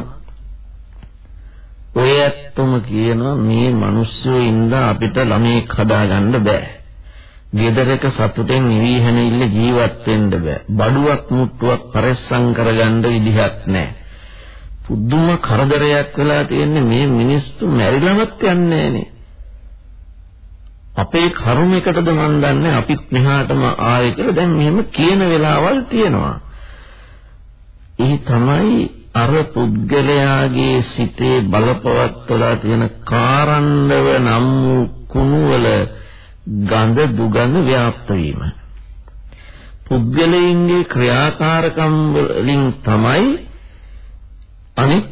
ඔය ඇත්තම කියනවා මේ මිනිස්සු ඉඳලා අපිට ළමෙක් හදාගන්න බෑ. ගෙදරක සතුටෙන් නිවි හැනෙන්න ජීවත් වෙන්න බෑ. බඩුවක් මුට්ටුවක් පරිස්සම් කරගන්න විදිහක් නැහැ. පුදුම කරදරයක් වෙලා තියෙන්නේ මේ මිනිස්සු මැරිලමත් යන්නේ නෑනේ. අපේ කර්මයකටද මන් දන්නේ අපිත් මෙහාටම ආවේ කියලා දැන් මෙහෙම කියන වෙලාවල් තියෙනවා. ඒ තමයි අර පුද්ගලයාගේ සිතේ බලපවත්වලා තියෙන කාරණ්ඩව නම් වූ කුණුවල ගඳ දුගඳ ව්‍යාප්ත වීම. පුද්ගලයින්ගේ ක්‍රියාකාරකම් වලින් තමයි අනිත්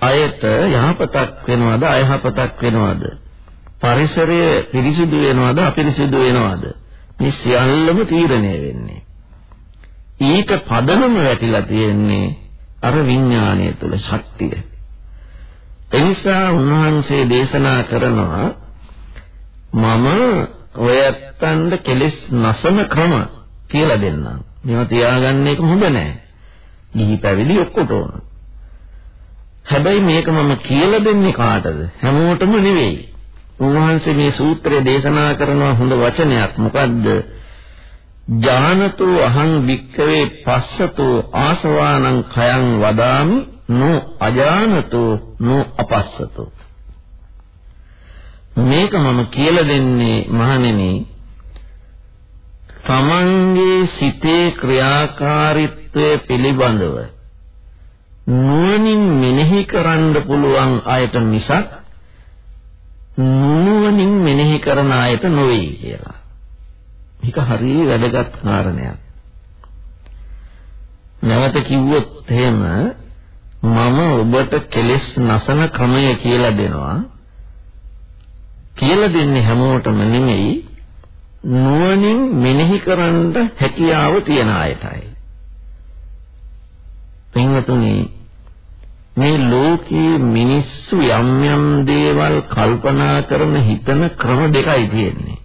අයට යහපතක් වෙනවද අයහපතක් වෙනවද පරිසරය පිරිසිදු වෙනවද අපිරිසිදු වෙනවද මේ සියල්ලම තීරණය වෙන්නේ ඊට පදනම වැටිලා තියෙන්නේ අර විඥාණය තුල ශක්තිය. එනිසා උන්වහන්සේ දේශනා කරනවා මම ඔයත්තන්ට කෙලෙස් නසන ක්‍රම කියලා දෙන්නම්. මේවා තියාගන්න එක හොඳ නෑ. ගිහි පැවිදි ඔක්කොට ඕන. හැබැයි මේක මම කියලා දෙන්නේ කාටද? හැමෝටම නෙවෙයි. උන්වහන්සේ මේ සූත්‍රය දේශනා කරන හොඳ වචනයක් මොකද්ද? ජානතෝ අහං වික්කවේ පස්සතෝ ආසවානං khයං වදාමි නෝ අජානතෝ නෝ අපස්සතෝ මේක මම කියලා දෙන්නේ මහණෙනි තමන්ගේ සිතේ ක්‍රියාකාරීත්වය පිළිබඳව නුවණින් මෙනෙහි කරන්න පුළුවන් අයට මිසක් නුවණින් මෙනෙහි කරන අයට නොවේ කියලා. මේක හරිය වැදගත් කාරණයක්. නැවත කිව්වොත් එහෙම මම ඔබට කෙලෙස් නසන ක්‍රමය කියලා දෙනවා. කියලා දෙන්නේ හැමෝටම නෙමෙයි නුවණින් මෙනෙහි කරන්න හැකියාව තියන අයටයි. පින්වතුනි මේ ලෝකයේ මිනිස්සු යම් යම් දේවල් කල්පනා කරන හිතන ක්‍රම දෙකයි තියෙන්නේ.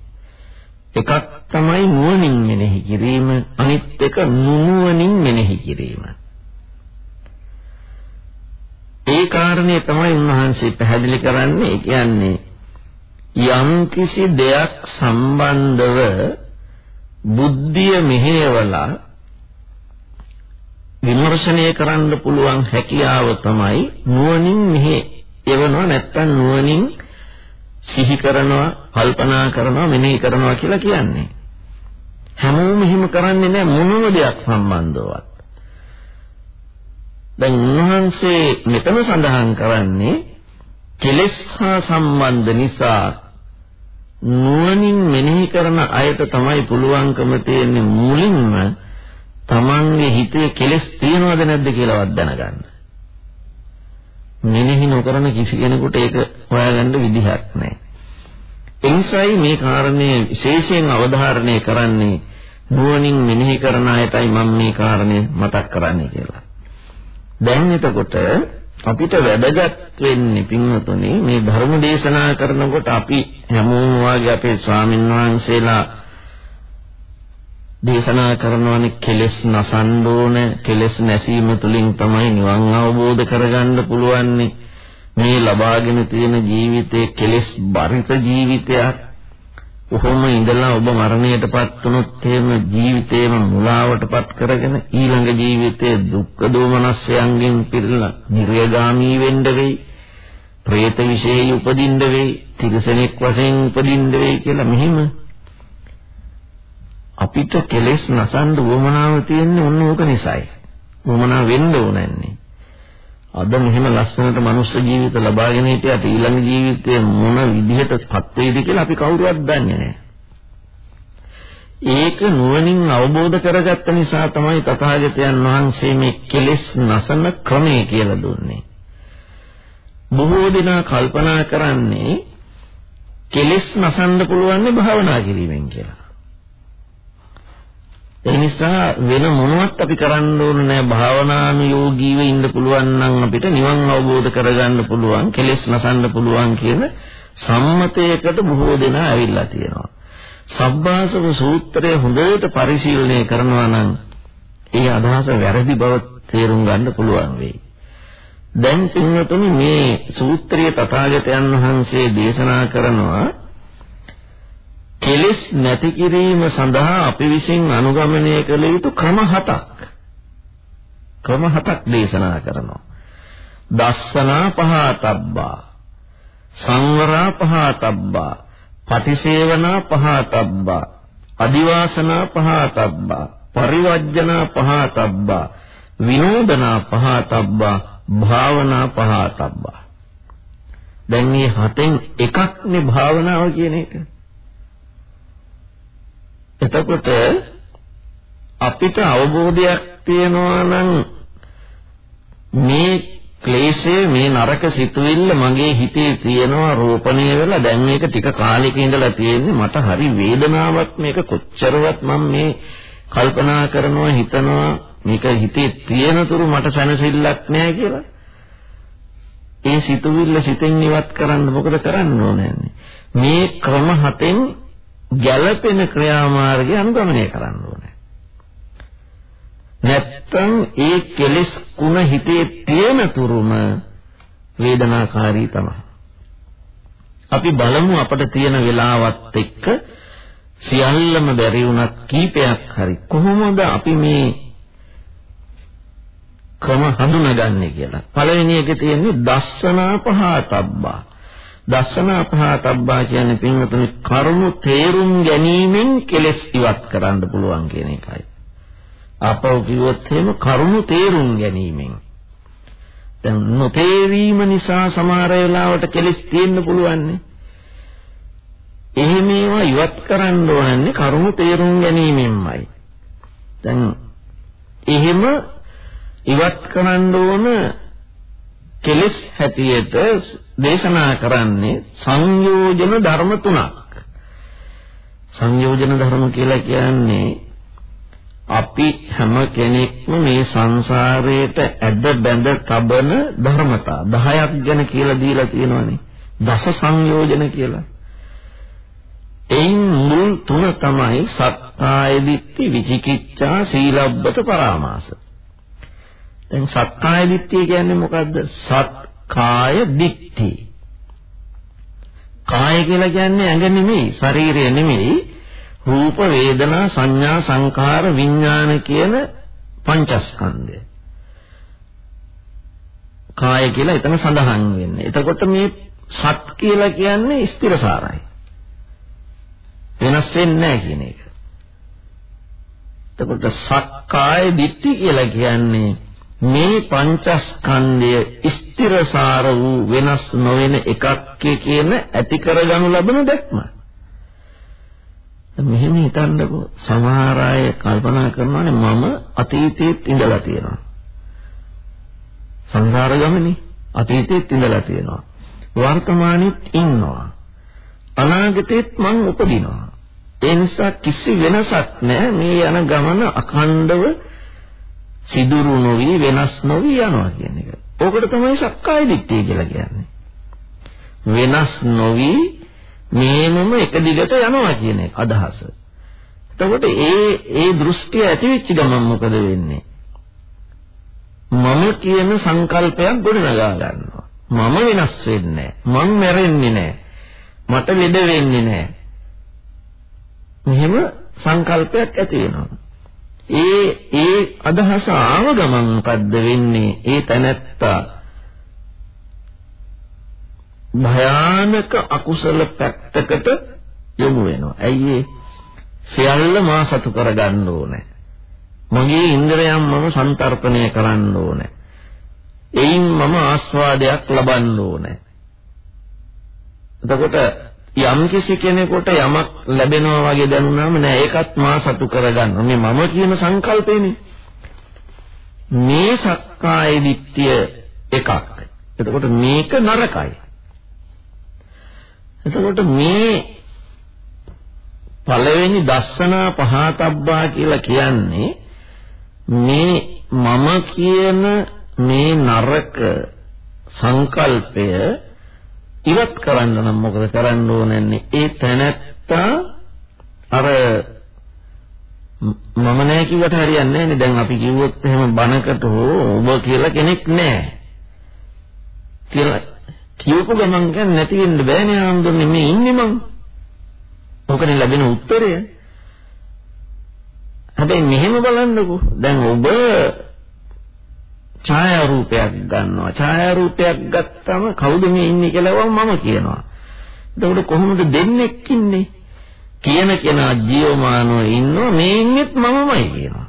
එකක් තමයි නුවණින් මෙනෙහි කිරීම, අනිත් එක නුනුවණින් මෙනෙහි කිරීම. ඒ කාරණේ තමයි උන්වහන්සේ පැහැදිලි කරන්නේ. ඒ කියන්නේ යම්කිසි දෙයක් සම්බන්ධව බුද්ධිය මෙහෙवला විමර්ශනය කරන්න පුළුවන් හැකියාව තමයි නුවණින් මෙහෙ එවනවා නැත්තම් නුවණින් සිහි කරනවා කල්පනා කරනවා මෙනෙහි කරනවා කියලා කියන්නේ. හැමෝම එහෙම කරන්නේ නැහැ මොනම දෙයක් සම්බන්ධවත්. දැන් උන්වහන්සේ මෙතන සඳහන් කරන්නේ කෙලෙස් හා සම්බන්ධ නිසා නුවණින් මෙනෙහි කරන අයට තමයි පුළුවන්කම තියෙන්නේ මුලින්ම තමන්ගේ හිතේ කෙලෙස් තියනවද නැද්ද කියලාවත් දැනගන්න. මෙනෙහි නොකරන කිසි කෙනෙකුට ඒක හොයාගන්න විදිහක් නැහැ. එනිසායි මේ කාරණේ විශේෂයෙන් අවධාරණය කරන්නේ නුවණින් මෙනෙහි කරන අයටයි මම මේ කාරණේ මතක් කරන්නේ කියලා. දැන් එතකොට අපිට වැදගත් වෙන්නේ පින්වතුනි මේ ධර්ම දේශනා කරනකොට අපි හැමෝම වාගේ අපේ ස්වාමින් වහන්සේලා දේශනා කරනවානේ කෙලෙස් නසන්න ඕන කෙලෙස් නැසීම තුලින් තමයි නිවන් අවබෝධ කරගන්න පුළුවන්නේ මේ ලබාගෙන තියෙන ජීවිතේ කෙලෙස් බරිත ජීවිතයක් කොහොම ඉඳලා ඔබ මරණයටපත් වුණොත් එහෙම ජීවිතේම මුලාවටපත් කරගෙන ඊළඟ ජීවිතයේ දුක්ඛ දෝමනස්යන්ගෙන් පිරලා නිර්යගාමී වෙන්න වෙයි. പ്രേත විශේෂයි උපදින්න වෙයි. තිරසනෙක් වශයෙන් උපදින්න වෙයි කියලා මෙහිම අපිට කෙලෙස් නසන්න උවමනාව තියෙන්නේ ඔන්න ඕක නිසායි. උවමනාව වෙන්න ඕනන්නේ. අද මෙහෙම ලස්සනට මනුස්ස ජීවිත ලබාගෙන හිටියට ඊළඟ ජීවිතේ මොන විදිහටපත් වෙයිද කියලා අපි කවුරුවත් දන්නේ නැහැ. ඒක නුවණින් අවබෝධ කරගත්ත නිසා තමයි තථාගතයන් වහන්සේ මේ කෙලෙස් නසන ක්‍රමය කියලා දුන්නේ. බොහෝ දෙනා කල්පනා කරන්නේ කෙලෙස් නසන්න පුළුවන් භාවනා කිරීමෙන් කියලා. ඒ නිසා වෙන මොනවත් අපි කරන්න ඕන නැහැ භාවනානුයෝගීව ඉන්න පුළුවන් නම් අපිට නිවන් අවබෝධ කරගන්න පුළුවන් කෙලෙස් නසන්න පුළුවන් කියන සම්මතයකට බොහෝ දෙනා ඇවිල්ලා තියෙනවා. සබ්බාසව සූත්‍රය හොඳට පරිශීලනය කරනවා නම් ඒ අදහස වැරදි බව තේරුම් ගන්න පුළුවන් වෙයි. දැන් පින්වතුනි මේ සූත්‍රයේ තථාගතයන් වහන්සේ දේශනා කරනවා කෙලෙස් නැති කිරීම සඳහා අපි විසින් අනුගමනය කළ යුතු ක්‍රම හතක්. ක්‍රම හතක් දේශනා කරනවා. දස්සනා පහතබ්බා සංවරා පහතබ්බා පටිසේවනා පහතබ්බා අදිවාසනා පහතබ්බා පරිවර්ජනා පහතබ්බා විනෝදනා පහතබ්බා භාවනා පහතබ්බා දැන් මේ හතෙන් එකක්නේ භාවනාව කියන එක එතකොට අපිට අවබෝධයක් තියෙනවා නම් මේ ක්ලේශය මේ නරක සිතුවිල්ල මගේ හිතේ තියෙනවා රෝපණය වෙලා දැන් මේක ටික කාලෙක ඉඳලා තියෙන්නේ මට හරි වේදනාවක් මේක කොච්චරවත් මම මේ කල්පනා කරනවා හිතනවා මේක හිතේ තියෙන තුරු මට සැනසෙල්ලක් නැහැ කියලා. ඒ සිතුවිල්ල සිතෙන් ඉවත් කරන්න මොකද කරන්න ඕනේ? මේ ක්‍රම හතෙන් ගැළපෙන ක්‍රියාමාර්ගය අනුගමනය කරන්න ඕනේ. නැත්තම් ඒ කෙලෙස් කුණ හිතේ තියෙන තුරුම වේදනාකාරී තමයි. අපි බලමු අපිට තියෙන වෙලාවත් එක්ක සියල්ලම බැරි වුණත් කීපයක් හරි කොහොමද අපි මේ ක්‍රම හඳුනගන්නේ කියලා. පළවෙනි එකේ තියෙන්නේ දස්සනා පහතබ්බා. දස්සනා පහතබ්බා කියන්නේ පින්වතුනි කරුණු තේරුම් ගැනීමෙන් කෙලෙස් ඉවත් කරන්න පුළුවන් කියන එකයි. අපව කිව්වොත් එහෙම කරුණු තේරුම් ගැනීමෙන්. දැන් නොතේරීම නිසා සමහර වෙලාවට කෙලෙස් තියෙන්න පුළුවන්නේ. එහෙම ඒවා ඉවත් කරන්න ඕනන්නේ කරුණු තේරුම් ගැනීමෙන්මයි. දැන් එහෙම ඉවත් කරන්න ඕන කෙලෙස් හැටියට දේශනා කරන්නේ සංයෝජන ධර්ම තුනක්. සංයෝජන ධර්ම කියලා කියන්නේ අපි හැම කෙනෙක්ම මේ සංසාරයට ඇද බැඳ තබන ධර්මතා 10ක් ගැන කියලා දීලා තියෙනවානේ. දස සංයෝජන කියලා. එයින් මුල් තුන තමයි සත්කාය දිට්ඨි විචිකිච්ඡා සීලබ්බත පරාමාස. දැන් සත්කාය දිට්ඨිය කියන්නේ මොකද්ද? සත්කාය දිට්ඨි. කාය කියලා කියන්නේ ඇඟ නෙමෙයි, ශරීරය නෙමෙයි, රූප, වේදනා, සංඥා, සංකාර, විඥාන කියන පංචස්කන්ධය. කාය කියලා එතන සඳහන් වෙන්නේ. එතකොට මේ සත් කියලා කියන්නේ ස්ථිරසාරයි. වෙනස් වෙන්නේ නැහැ කියන එක. එතකොට සක්කාය දිට්ඨි කියලා කියන්නේ මේ පංචස්කන්ධය ස්ථිරසාර වූ වෙනස් නොවන එකක් කියන ඇති කරගනු ලබන දැක්ම. මෙහෙම හිතන්නකෝ සමහර අය කල්පනා කරනවානේ මම අතීතයේත් ඉඳලා තියෙනවා. සංසාර ගමනේ අතීතයේත් ඉඳලා තියෙනවා. වර්තමානෙත් ඉන්නවා. අනාගතෙත් මං උපදිනවා. ඒ නිසා කිසි වෙනසක් නැහැ මේ යන ගමන අඛණ්ඩව සිදුරු නොවි වෙනස් නොවි යනවා කියන එක. ඕකට තමයි සක්කාය දිට්ඨිය කියලා කියන්නේ. වෙනස් නොවි මේනම එක දිගට යනවා කියන එක අදහස. එතකොට ඒ ඒ දෘෂ්ටිය ඇති වෙච්ච ගමන් මොකද වෙන්නේ? මම කියන සංකල්පයක් ගොඩනගා ගන්නවා. මම වෙනස් වෙන්නේ නැහැ. මං මැරෙන්නේ නැහැ. මට ලෙඩ වෙන්නේ නැහැ. මෙහෙම සංකල්පයක් ඇති වෙනවා. ඒ ඒ අදහස ආව ගමන් මොකද්ද වෙන්නේ? ඒ තැනැත්තා භයානක අකුසල පැත්තකට යොමු වෙනවා. ඇයි ඒ? සියල්ල මා සතු කරගන්න ඕනේ. මගේ ඉන්ද්‍රයන් මම සංතරපණය කරන්න ඕනේ. එයින් මම ආස්වාදයක් ලබන්න ඕනේ. එතකොට යම් කිසි කෙනෙකුට යමක් ලැබෙනවා වගේ දැනුණාම නෑ ඒකත් මා සතු කරගන්න. මේ මම කියන සංකල්පේනේ. මේ සක්කාය දිට්ඨිය එකක්. එතකොට මේක නරකයි. එතකොට මේ පළවෙනි දස්සනා පහතබ්බා කියලා කියන්නේ මේ මම කියන මේ නරක සංකල්පය ඉවත් කරන්න නම් මොකද කරන්න ඕනන්නේ? ඒ තැනැත්තා අර මම නෑ කිව්වට හරියන්නේ නෑනේ. දැන් අපි කිව්වොත් එහෙම බනකට හෝ ඔබ කියලා කෙනෙක් නෑ. කියලා කියවපු ගමන් කියන්නේ නැති වෙන්න බෑනේ ආන්දෝනේ මේ ඉන්නේ මං. ඔකනේ ලැබෙන උත්තරය. හැබැයි මෙහෙම බලන්නකෝ. දැන් ඔබ ඡායාරූපයක් ගන්නවා. ඡායාරූපයක් ගත්තම කවුද මේ ඉන්නේ කියලා මම කියනවා. එතකොට කොහොමද දෙන්නෙක් ඉන්නේ? කියන කෙනා ජීවමානව ඉන්නවා මේ ඉන්නෙත් මමමයි කියනවා.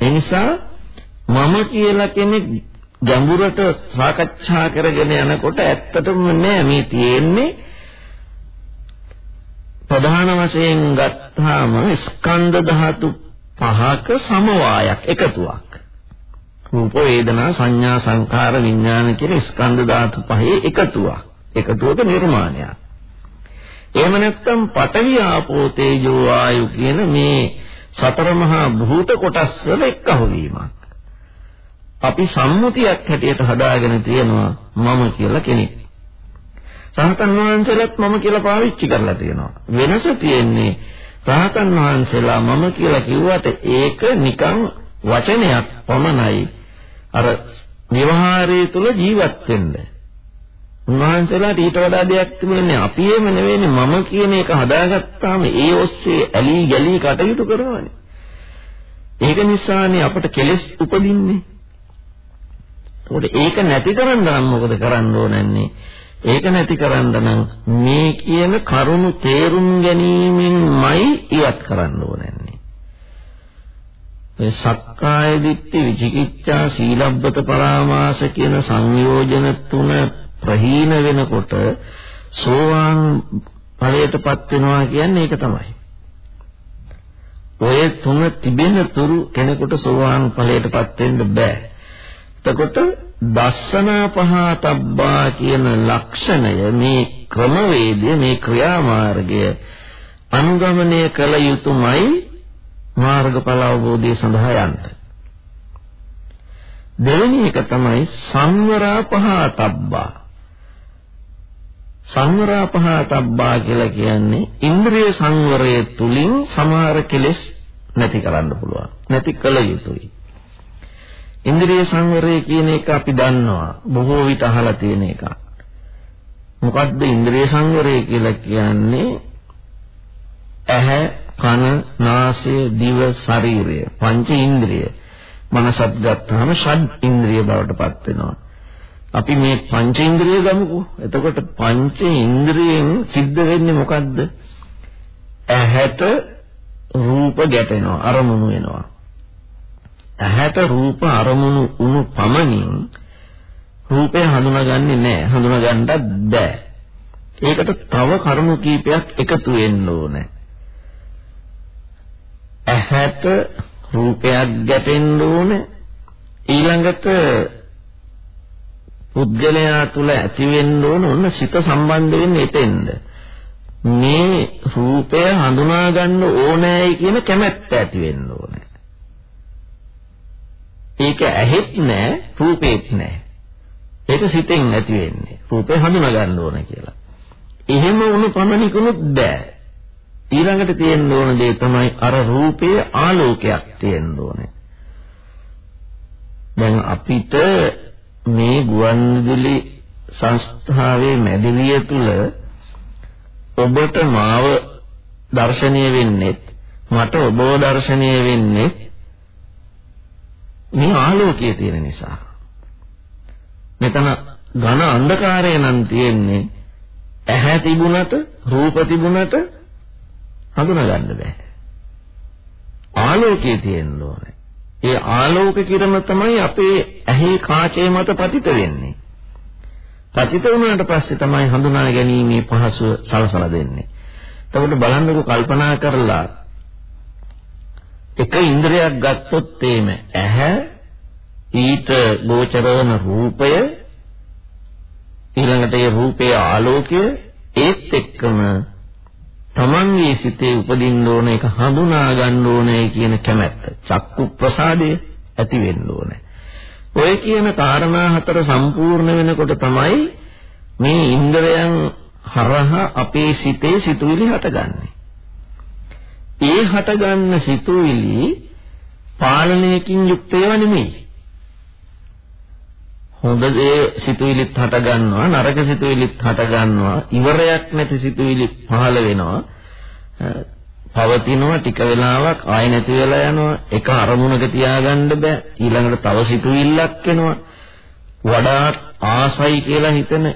ඒ නිසා මම කියලා කෙනෙක් ගැඹුරට සාකච්ඡා කරගෙන යනකොට ඇත්තටම නෑ මේ තියෙන්නේ ප්‍රධාන වශයෙන් ගත්තාම ස්කන්ධ ධාතු පහක සමவாயක් එකතුවක්. රූප වේදනා සංඥා සංකාර විඥාන කියන ස්කන්ධ ධාතු පහේ එකතුවක්. එකතුවක නිර්මාණයක්. එහෙම නැත්නම් පඨවි ආපෝ තේජෝ වායු කියන මේ සතර මහා භූත කොටස් වල එක්කහු වීමක්. අපි සම්මුතියක් හැටියට හදාගෙන තියෙනවා මම කියලා කෙනෙක්. රහතන් වහන්සේලාත් මම කියලා පාවිච්චි කරලා තියෙනවා. වෙනස තියෙන්නේ රහතන් වහන්සේලා මම කියලා කිව්වට ඒක නිකන් වචනයක් පමණයි. අර ව්‍යවහාරයේ තුල ජීවත් වෙන්න. උන්වහන්සේලාට ඊට වඩා දෙයක් තිබුණේ අපි එහෙම නෙවෙයිනේ මම කියන එක හදාගත්තාම ඒ ඔස්සේ ඇලී ගැලී කටයුතු කරනවානේ. ඒක නිසානේ අපට කෙලෙස් උපදින්නේ. ඒකට ඒක නැති කරන්න නම් මොකද කරන්න ඕනන්නේ? ඒක නැති කරන්න නම් මේ කියන කරුණු තේරුම් ගැනීමෙන්මයි ඉවත් කරන්න ඕනන්නේ. මේ සක්කාය දිට්ඨි විචිකිච්ඡා සීලබ්බත පරාමාස කියන සංයෝජන තුන ප්‍රහීන වෙනකොට සෝවාන් ඵලයටපත් වෙනවා කියන්නේ ඒක තමයි. ඔය තුන තිබෙන තුරු කෙනෙකුට සෝවාන් ඵලයටපත් වෙන්න බෑ. එතකොට දස්සනා පහතබ්බා කියන ලක්ෂණය මේ ක්‍රමවේදය මේ ක්‍රියාමාර්ගය අනුගමනය කළ යුතුමයි මාර්ගඵල අවබෝධය සඳහා යන්න. දෙවෙනි එක තමයි සංවරා පහතබ්බා. සංවරා පහතබ්බා කියලා කියන්නේ ඉන්ද්‍රිය සංවරය තුලින් සමහර කෙලෙස් නැති කරන්න පුළුවන්. නැති කළ යුතුයි. ඉන්ද්‍රිය සංවරය කියන එක අපි දන්නවා බොහෝ විට අහලා තියෙන එකක්. මොකද්ද ඉන්ද්‍රිය සංවරය කියලා කියන්නේ? ඇහැ, කන, නාසය, දිව, ශරීරය, පංච ඉන්ද්‍රිය. මනසත් ගත්තාම ෂඩ් ඉන්ද්‍රිය බවට පත් වෙනවා. අපි මේ පංච ඉන්ද්‍රිය ගමුකෝ. එතකොට පංච ඉන්ද්‍රියෙන් සිද්ධ වෙන්නේ මොකද්ද? ඇහැට රූප ගැටෙනවා, අරමුණු වෙනවා. ඇහැට රූප අරමුණු වුණු පමණින් රූපය හඳුනාගන්නේ නැහැ. හඳුනාගන්නත් බෑ. ඒකට තව කරුණු කීපයක් එකතු වෙන්න ඕනේ. ඇහැට රූපයක් ගැටෙන්න ඕනේ. ඊළඟට පුද්ගලයා තුල ඇති වෙන්න ඕන ඔන්න සිත සම්බන්ධ වෙන්නේ එතෙන්ද. මේ රූපය හඳුනා ගන්න ඕනෑයි කියන කැමැත්ත ඇති වෙන්න ඕනේ. ඒක ඇහෙත් නෑ රූපෙත් නෑ. ඒක සිතෙන් ඇති වෙන්නේ. රූපේ හඳුනා ගන්න ඕන කියලා. එහෙම වුණු පමණිකුත් බෑ. ඊළඟට තියෙන්න ඕන දේ තමයි අර රූපයේ ආලෝකයක් තියෙන්න ඕනේ. දැන් අපිට මේ ගුවන්විදුලි සංස්ථාවේ මැදිරිය තුල ඔබට මාව දර්ශනීය වෙන්නේ මට ඔබව දර්ශනීය වෙන්නේ මේ ආලෝකයේ තියෙන නිසා. මෙතන ඝන අන්ධකාරය නම් තියෙන්නේ ඇහැ තිබුණට රූප තිබුණට හඳුනා ගන්න බෑ. ආලෝකයේ තියෙන්න ඕනේ. ඒ ආලෝක කිරණ තමයි අපේ ඇහි කාචය මත පතිත වෙන්නේ. පතිත වුණාට පස්සේ තමයි හඳුනා ගැනීමේ පහසුව සලසලා දෙන්නේ. එතකොට බලන්නකෝ කල්පනා කරලා එක ඉන්ද්‍රයක් ගත්තොත් එimhe ඇහැ ඊට ගෝචර වන රූපය ඊළඟට ඒ රූපයේ ආලෝකය ඒත් එක්කම තමන්ගේ සිතේ උපදින්න ඕන එක හඳුනා ගන්න ඕනේ කියන කැමැත්ත චක්කු ප්‍රසාදය ඇති වෙන්න ඕනේ. ඔය කියන කාරණා හතර සම්පූර්ණ වෙනකොට තමයි මේ ඉන්ද්‍රයන් හරහා අපේ සිතේ සිතුවිලි හටගන්නේ. ඒ හටගන්න සිතුවිලි පාලනයකින් යුක්ත ඒවා නෙමෙයි. හොඳ දේ සිතුවිලිත් හට ගන්නවා නරක සිතුවිලිත් හට ගන්නවා ඉවරයක් නැති සිතුවිලි පහළ වෙනවා. පවතිනවා ටික වෙලාවක් ආය නැති වෙලා යනවා. එක අරමුණක තියාගන්න බෑ. ඊළඟට තව සිතුවිල්ලක් එනවා. වඩාත් ආසයි කියලා හිතන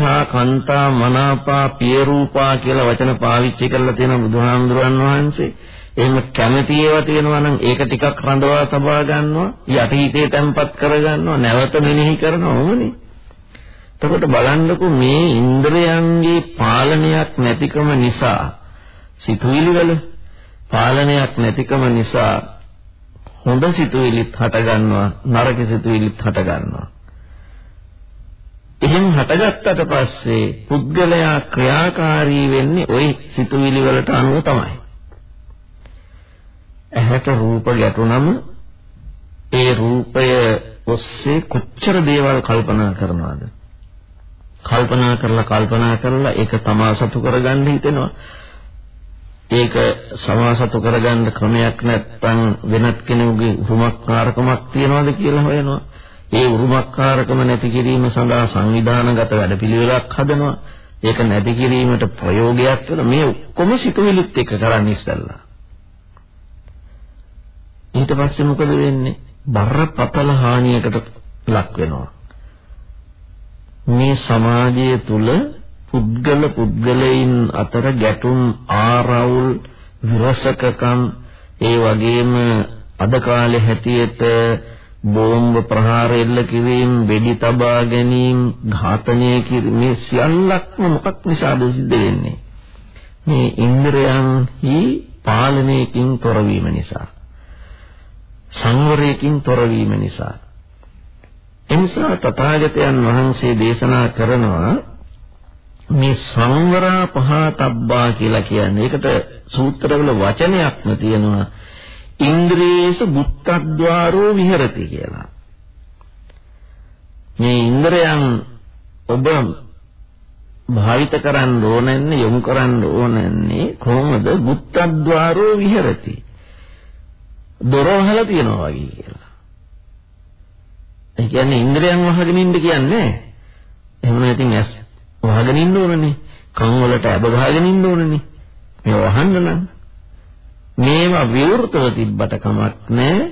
ඉත්තා කන්තා මනාපා පිය රූපා කියලා වචන පාවිච්චි කරලා තියෙන බුදුහාමුදුරන් වහන්සේ. එහෙම කැමැති ඒවා තියෙනවා නම් ඒක ටිකක් රඳවා තබා ගන්නවා යටිහිතේ තැම්පත් කර ගන්නවා නැවත මෙනෙහි කරනවා ඕනේ එතකොට බලන්නකො මේ ඉන්ද්‍රයන්ගේ පාලනයක් නැතිකම නිසා සිතුවිලි වල පාලනයක් නැතිකම නිසා හොඳ සිතුවිලිත් හට ගන්නවා නරක සිතුවිලිත් හට ගන්නවා එහෙම හටගත්තට පස්සේ පුද්ගලයා ක්‍රියාකාරී වෙන්නේ ওই සිතුවිලි වලට අනුව තමයි. ඇහැට රූප ගැටුණම ඒ රූපය ඔස්සේ කොච්චර දේවල් කල්පනා කරනවද? කල්පනා කරලා කල්පනා කරලා ඒක තමා සතු කරගන්න හිතෙනවා. ඒක සමාසතු කරගන්න ක්‍රමයක් නැත්නම් වෙනත් කෙනෙකුගේ උරුමකාරකමක් තියනවාද කියලා හොයනවා. ඒ උරුමකාරකම නැති කිරීම සඳහා සංවිධානගත වැඩපිළිවෙලක් හදනවා. ඒක නැති කිරීමට ප්‍රයෝගයක් කරන මේ ඔක්කොම සිතුවිලිත් එක්ක කරන්නේ ඉස්සල්ලා. ඊට පස්සේ මොකද වෙන්නේ? බරපතල හානියකට ලක් වෙනවා. මේ සමාජය තුල පුද්ගල පුද්ගලයන් අතර ගැටුම් ආරවුල් විරසකකම් ඒ වගේම අද කාලේ හැටියට බෝම්බ ප්‍රහාර එල්ල කිරීම, වෙඩි තබා ගැනීම, ඝාතනය කිරීම මේ සියල්ලක්ම මොකක් නිසාද සිද්ධ වෙන්නේ? මේ ඉන්ද්‍රයන්හි පාලනයකින් තොරවීම නිසා. සංවරයකින් තොරවීම නිසා. එනිසා තථාගතයන් වහන්සේ දේශනා කරනවා මේ සංවරා පහතබ්බා කියලා කියන්නේ. ඒකට සූත්‍රවල වචනයක්ම තියෙනවා. ඉන්ද්‍රියේස බුත්තද්්වාරෝ විහෙරති කියලා. මේ ඉන්ද්‍රයන් ඔබ භාවිත කරන්න ඕනන්නේ යොමු කරන්න ඕනන්නේ කොහොමද බුත්තද්්වාරෝ විහෙරති. දොරවහල තියනවා වගේ කියලා. ඒ කියන්නේ ඉන්ද්‍රයන් වහගෙන ඉන්න කියන්නේ එහෙම නැතිනම් ඇස් වහගෙන ඉන්න ඕනනේ. කන් වලට ඇබ ගහගෙන ඉන්න ඕනනේ. මේ වහන්න නම් මේවා විවෘතව තිබ්බට කමක් නැහැ.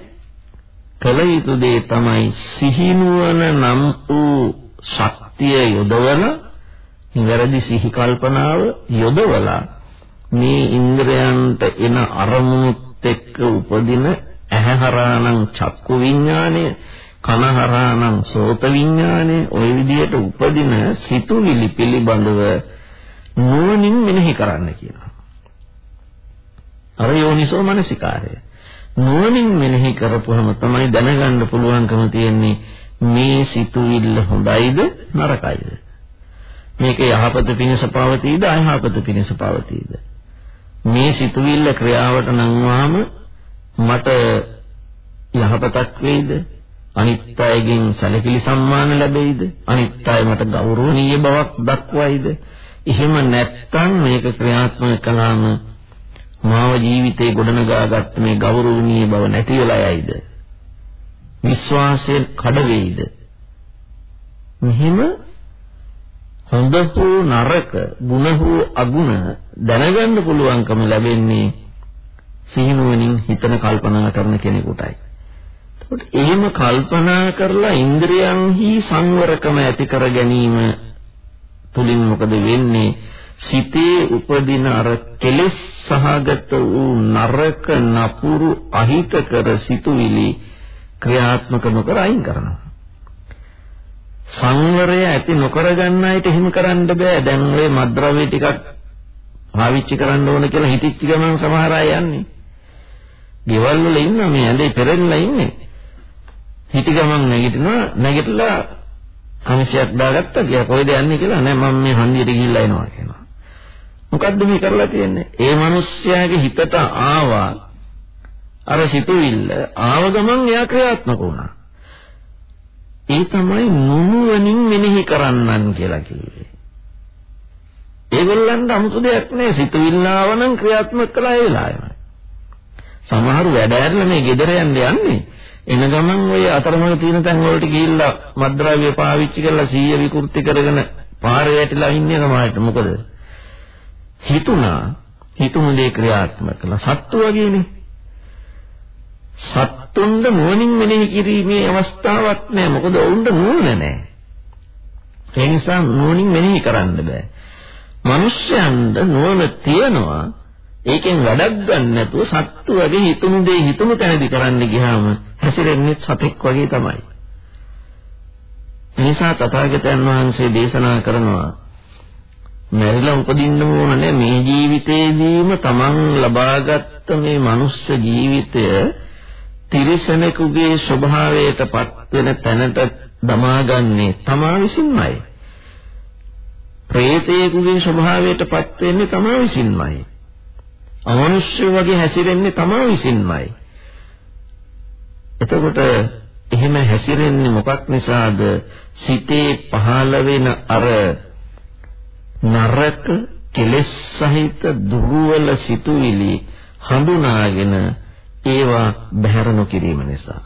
කල යුතු දේ තමයි සිහිනුවන නම් වූ ශක්තිය යොදවලා නිවැරදි සිහි කල්පනාව යොදවලා මේ ඉන්ද්‍රයන්ට එන අරමුණුත් එක්ක උපදින ඇහැහරානම් චක්කු විඥානය කනහරානම් සෝත විඥානය ওই විදිහට උපදින සිතුවිලි පිළිබඳව නුවණින් මෙනෙහි කරන්න කියනවා. අර යෝනිසෝ මනසිකාරය. නුවණින් මෙනෙහි කරපුවම තමයි දැනගන්න පුළුවන්කම තියෙන්නේ මේ සිතුවිල්ල හොඳයිද නරකයිද. මේක යහපත පිණිස පවතීද අයහපත පිණිස පවතීද. මේ සිතුවිල්ල ක්‍රියාවට නංවාම මට යහපතක් වෙයිද අනිත් අයගෙන් සැලකිලි සම්මාන ලැබෙයිද අනිත් අය මට ගෞරවනීය බවක් දක්වයිද එහෙම නැත්නම් මේක ක්‍රියාත්මක කළාම මාව ජීවිතේ ගොඩනගාගත්ත මේ ගෞරවනීය බව නැති වෙලා යයිද විශ්වාසයෙන් කඩ වෙයිද මෙහිම හොඳ හෝ නරක ಗುಣ හෝ අගුණ දැනගන්න පුළුවන්කම ලැබෙන්නේ සිහිනුවණින් හිතන කල්පනා කරන කෙනෙකුටයි. එතකොට එහෙම කල්පනා කරලා ඉන්ද්‍රයන්හි සංවරකම ඇති කර ගැනීම තුලින් මොකද වෙන්නේ? සිතේ උපදින අර කෙලෙස් සහගත වූ නරක නපුරු අහිතකර සිතුවිලි ක්‍රියාත්මක නොකර අයින් කරනවා. සංවරය ඇති නොකර ගන්න අයට එහෙම කරන්න බෑ. දැන් ඔය මද්ද්‍රව්‍ය ටිකක් පාවිච්චි කරන්න ඕන කියලා හිතච්ච ගමන් සමහර අය යන්නේ. ගෙවල් වල ඉන්න මේ ඇඳේ පෙරෙන්නලා ඉන්නේ. හිටි ගමන් නැගිටිනවා නැගිටලා කමිසියක් දාගත්තා කියලා කොහෙද යන්නේ කියලා නෑ මම මේ හන්දියට ගිහිල්ලා එනවා කියනවා. මොකද්ද මේ කරලා තියෙන්නේ? ඒ මිනිස්යාගේ හිතට ආවා අර සිතුවිල්ල ආව ගමන් එයා ක්‍රියාත්මක වුණා. ඒ තමයි නුනුවණින් මෙනෙහි කරන්නන් කියලා කිව්වේ. ඒගොල්ලන්ට 아무තු දෙයක් නෑ සිතුවිල්ලාව නම් ක්‍රියාත්මක කළා ඒ වෙලාවෙම. සමහරු වැඩ ඇරලා මේ ගෙදර යන්න යන්නේ එන ගමන් ඔය අතරමඟ තියෙන තැන් වලට ගිහිල්ලා මද්ද්‍රව්‍ය පාවිච්චි කරලා සීය විකෘති කරගෙන පාරේ වැටිලා ඉන්නේ සමහරට මොකද හිතුණා හිතුණු දේ ක්‍රියාත්මක කළා සත්තු වගේනේ සත්තුන්ද නුවණින් මෙනෙහි කිරීමේ අවස්ථාවක් නැහැ. මොකද ඔවුන්ට නුවණ නැහැ. ඒ නිසා නුවණින් මෙනෙහි කරන්න බෑ. මිනිස්යන්ට නුවණ තියනවා. ඒකෙන් වැඩක් ගන්න නැතුව සත්තු වගේ හිතුණු දේ හිතුණු තැනදී කරන්න ගියාම හැසිරෙන්නේ සතෙක් වගේ තමයි. නිසා තථාගතයන් වහන්සේ දේශනා කරනවා මැරිලා උපදින්න ඕන මේ ජීවිතේදීම තමන් ලබාගත් මේ මනුස්ස ජීවිතය තිරිසනෙකුගේ ස්වභාවයට පත් වෙන තැනට දමාගන්නේ තමා විසින්මයි. ප්‍රේතයෙකුගේ ස්වභාවයටපත් වෙන්නේ තමා විසින්මයි. අමනුෂ්‍ය වගේ හැසිරෙන්නේ තමා විසින්මයි. එතකොට එහෙම හැසිරෙන්නේ මොකක් නිසාද? සිතේ පහළ වෙන අර නරක කෙලෙස් සහිත දුර්වල සිතුවිලි හඳුනාගෙන ඒවා බැහැර නොකිරීම නිසා.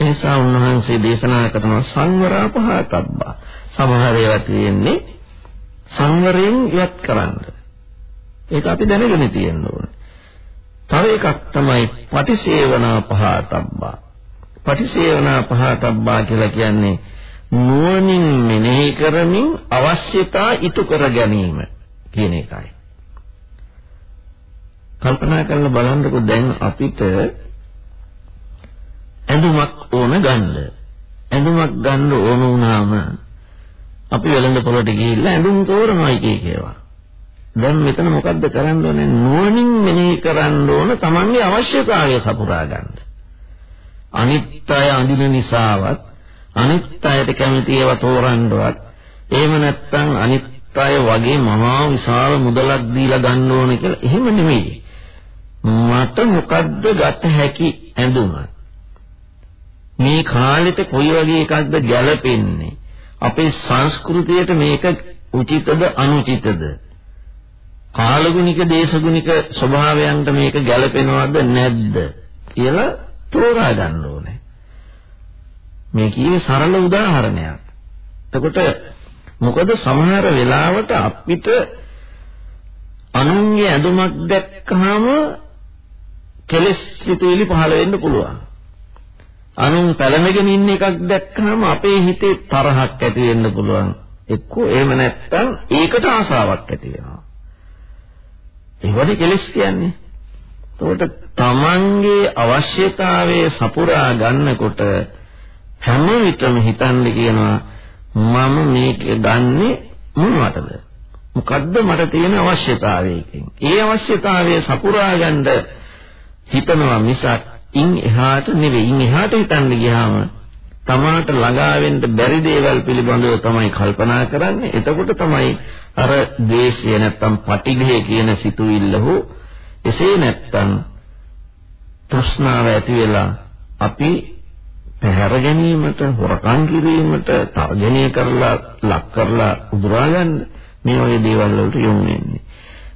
එනිසා උන්වහන්සේ දේශනා කරන සංවරා පහතබ්බා. සමහර ඒවා තියෙන්නේ සංවරයෙන් ඉවත් කරන්න. ඒක අපි දැනගෙන තියෙන්න ඕනේ. තව එකක් තමයි පටිසේවනා පහතබ්බා. පටිසේවනා පහතබ්බා කියලා කියන්නේ නුවණින් මෙනෙහි කරමින් අවශ්‍යතා ඉටු කර ගැනීම කියන එකයි. කල්පනා කරලා බලන්නකො දැන් අපිට ඇඳුමක් ඕන ගන්න. ඇඳුමක් ගන්න ඕන වුණාම අපි වෙළඳ පොළට ගිහිල්ලා ඇඳුම් තෝරනවා එක එක ඒවා. දැන් මෙතන මොකද්ද කරන්න ඕනේ? නුවණින් මෙනෙහි කරන්න ඕන Tamanගේ අවශ්‍යතාවය සපුරා ගන්න. අනිත් අය අඳින නිසාවත් අනිත් අයට කැමති ඒවා තෝරන්නවත් එහෙම නැත්නම් අනිත් අය වගේ මහා විශාල මුදලක් දීලා ගන්න ඕන කියලා එහෙම නෙමෙයි. මට මොකද්ද ගත හැකි ඇඳුම? මේ කාලෙට කොයි වගේ එකක්ද ගැලපෙන්නේ? අපේ සංස්කෘතියට මේක උචිතද අනුචිතද? කාලගුණික දේශගුණික ස්වභාවයන්ට මේක ගැලපෙනවද නැද්ද කියලා තෝරා ගන්න ඕනේ. මේ කියේ සරල උදාහරණයක්. එතකොට මොකද සමහර වෙලාවට අපිට අනුන්ගේ ඇඳුමක් දැක්කහම කෙලෙස් සිතුවිලි පහළ වෙන්න පුළුවන්. අනුන් පැලමගෙන ඉන්න එකක් දැක්කම අපේ හිතේ තරහක් ඇති වෙන්න පුළුවන්. එක්කෝ එහෙම නැත්නම් ඒකට ආසාවක් ඇති වෙනවා. ඒවනේ කෙලෙස් කියන්නේ. එතකොට තමන්ගේ අවශ්‍යතාවයේ සපුරා ගන්නකොට හැම විටම හිතන්න කියනවා මම මේක ගන්නෙ මොනවටද? මොකද්ද මට තියෙන අවශ්‍යතාවයකින්? ඒ අවශ්‍යතාවය සපුරා ගන්න හිතනවා මිසක් ඉන් එහාට නෙවෙයි. ඉන් එහාට හිතන්න ගියාම තමාට ළඟා වෙන්න බැරි දේවල් පිළිබඳව තමයි කල්පනා කරන්නේ. එතකොට තමයි අර ද්වේෂය නැත්තම් පටිඝය කියන සිතුවිල්ල හෝ එසේ නැත්තම් තෘෂ්ණාව ඇති වෙලා අපි පැහැර ගැනීමට, හොරකම් කිරීමට, තර්ජනය කරලා, ලක් කරලා උදුරා ගන්න මේ වගේ දේවල් වලට යොමු වෙන්නේ.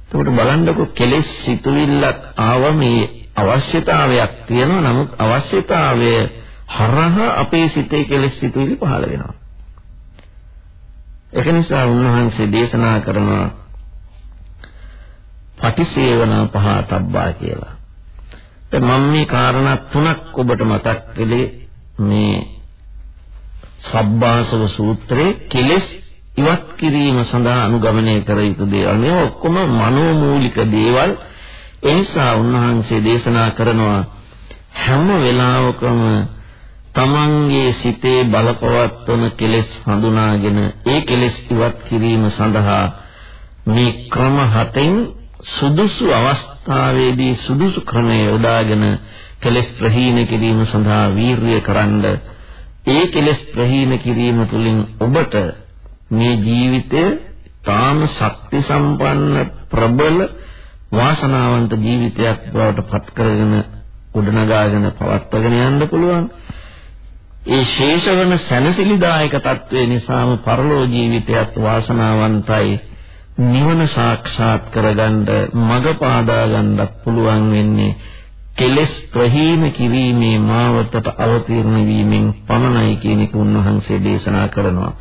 එතකොට බලන්නකො කෙලෙස් සිතුවිල්ලක් ආව මේ අවශ්‍යතාවයක් තියෙනවා. නමුත් අවශ්‍යතාවය හරහා අපේ සිතේ කෙලෙස් සිතුවිලි පහළ වෙනවා. ඒක නිසා උන්වහන්සේ දේශනා කරනවා පටිසේවන පහතබ්බා කියලා. දැන් මම මේ කාරණා තුනක් ඔබට මතක් කළේ මේ සබ්බාසව සූත්‍රයේ කෙලෙස් ඉවත් කිරීම සඳහා අනුගමනය කර යුතු දේවල්. මේ ඔක්කොම මනෝමූලික දේවල්. ඒ නිසා උන්වහන්සේ දේශනා කරනවා හැම වෙලාවකම තමන්ගේ සිතේ බලපවත්වන කෙලෙස් හඳුනාගෙන ඒ කෙලෙස් ඉවත් කිරීම සඳහා මේ ක්‍රම හතෙන් සුදුසු අවස්ථාවේදී සුදුසු ක්‍රමය යොදාගෙන කෙලෙස් ප්‍රහීන කිරීම සඳහා වීරිය කරන්ඩ ඒ කෙලෙස් ප්‍රහීන කිරීම තුළින් ඔබට මේ ජීවිතය තාම ශක්ති සම්පන්න ප්‍රබල වාසනාවන්ත ජීවිතයක් බවට පත් කරගෙන උඩනගාගෙන පවත්වාගෙන යන්න පුළුවන්. ඒ ශේෂවන සැනසෙලිදායක తත්වේ නිසාම පරලෝ ජීවිතයත් වාසනාවන්තයි නිවන සාක්ෂාත් කරගන්න මඟ පාදා ගන්නත් පුළුවන් වෙන්නේ කෙලෙස් ප්‍රහීන කිරීමේ මාවතට අවතීර්ණ වීමෙන් පමණයි කියන එක උන්වහන්සේ දේශනා කරනවා.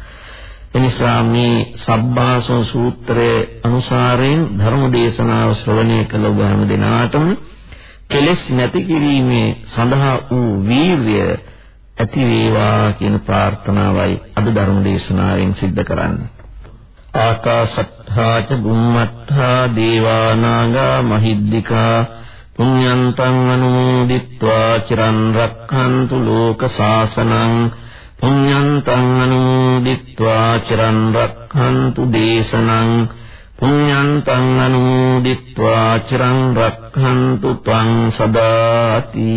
එනිසා මේ සබ්බාසෝ සූත්‍රයේ අනුසාරයෙන් ධර්ම දේශනාව ශ්‍රවණය කළ ඔබ හැම දිනාටම කෙලෙස් නැති කිරීමේ සඳහා වූ වීර්යය ඇති වේවා කියන ප්‍රාර්ථනාවයි අද ධර්ම දේශනාවෙන් සිද්ධ කරන්නේ. ආකාශත්තා ච බුම්මත්තා දේවා නාග මහිද්దికා පුඤ්ඤන්තං අනුමෝදිත්වා චිරන් රක්ඛන්තු ලෝක සාසනං පුඤ්ඤන්තං අනුමෝදිත්වා චිරන් රක්ඛන්තු දේශනං පුඤ්ඤන්තං අනුමෝදිත්වා චිරන් රක්ඛන්තු ත්වං සදාති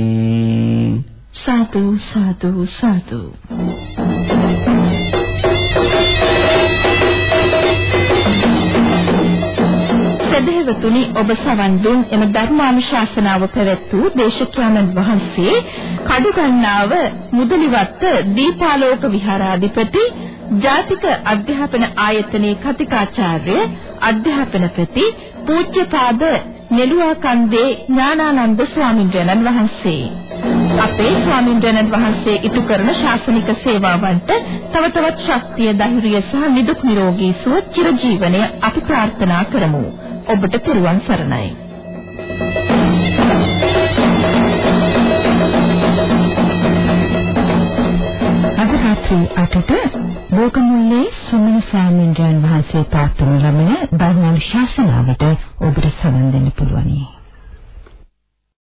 සාදු සාදු සාදු. සදහෙවතුනි ඔබ සවන් දුන් එම ධර්මානුශාසනාව පැවැත් වූ දේශකයන්න් වහන්සේ කඩුගන්නාව මුදලිවත්ත දීපාලෝක විහාරාධිපති ජාතික අධ්‍යාපන ආයතනයේ කතිකාචාර්ය අධ්‍යාපනපති පූජ්‍යපාද නෙළුවා කන්දේ ඥානානන්ද ස්වාමින්වයන්න් වහන්සේ. අපේ ස්වාමින්වයන්න් වහන්සේ ඉටු කරන ශාසනික සේවාවන්ට තව තවත් ශක්තිය ධෛර්යය සහ නිදුක් නිරෝගී සුව චිරජීවනය අපි ප්‍රාර්ථනා කරමු. ඔබට පිරුවන් සරණයි අද රාත්‍රී 8ට බෝකමුල්ලේ සුමන සාමින්ද්‍රයන් වහන්සේ පාත්තුණු ලබන ධර්මානුශාසනාවට ඔබට සවන් දෙන්න පුළුවනි.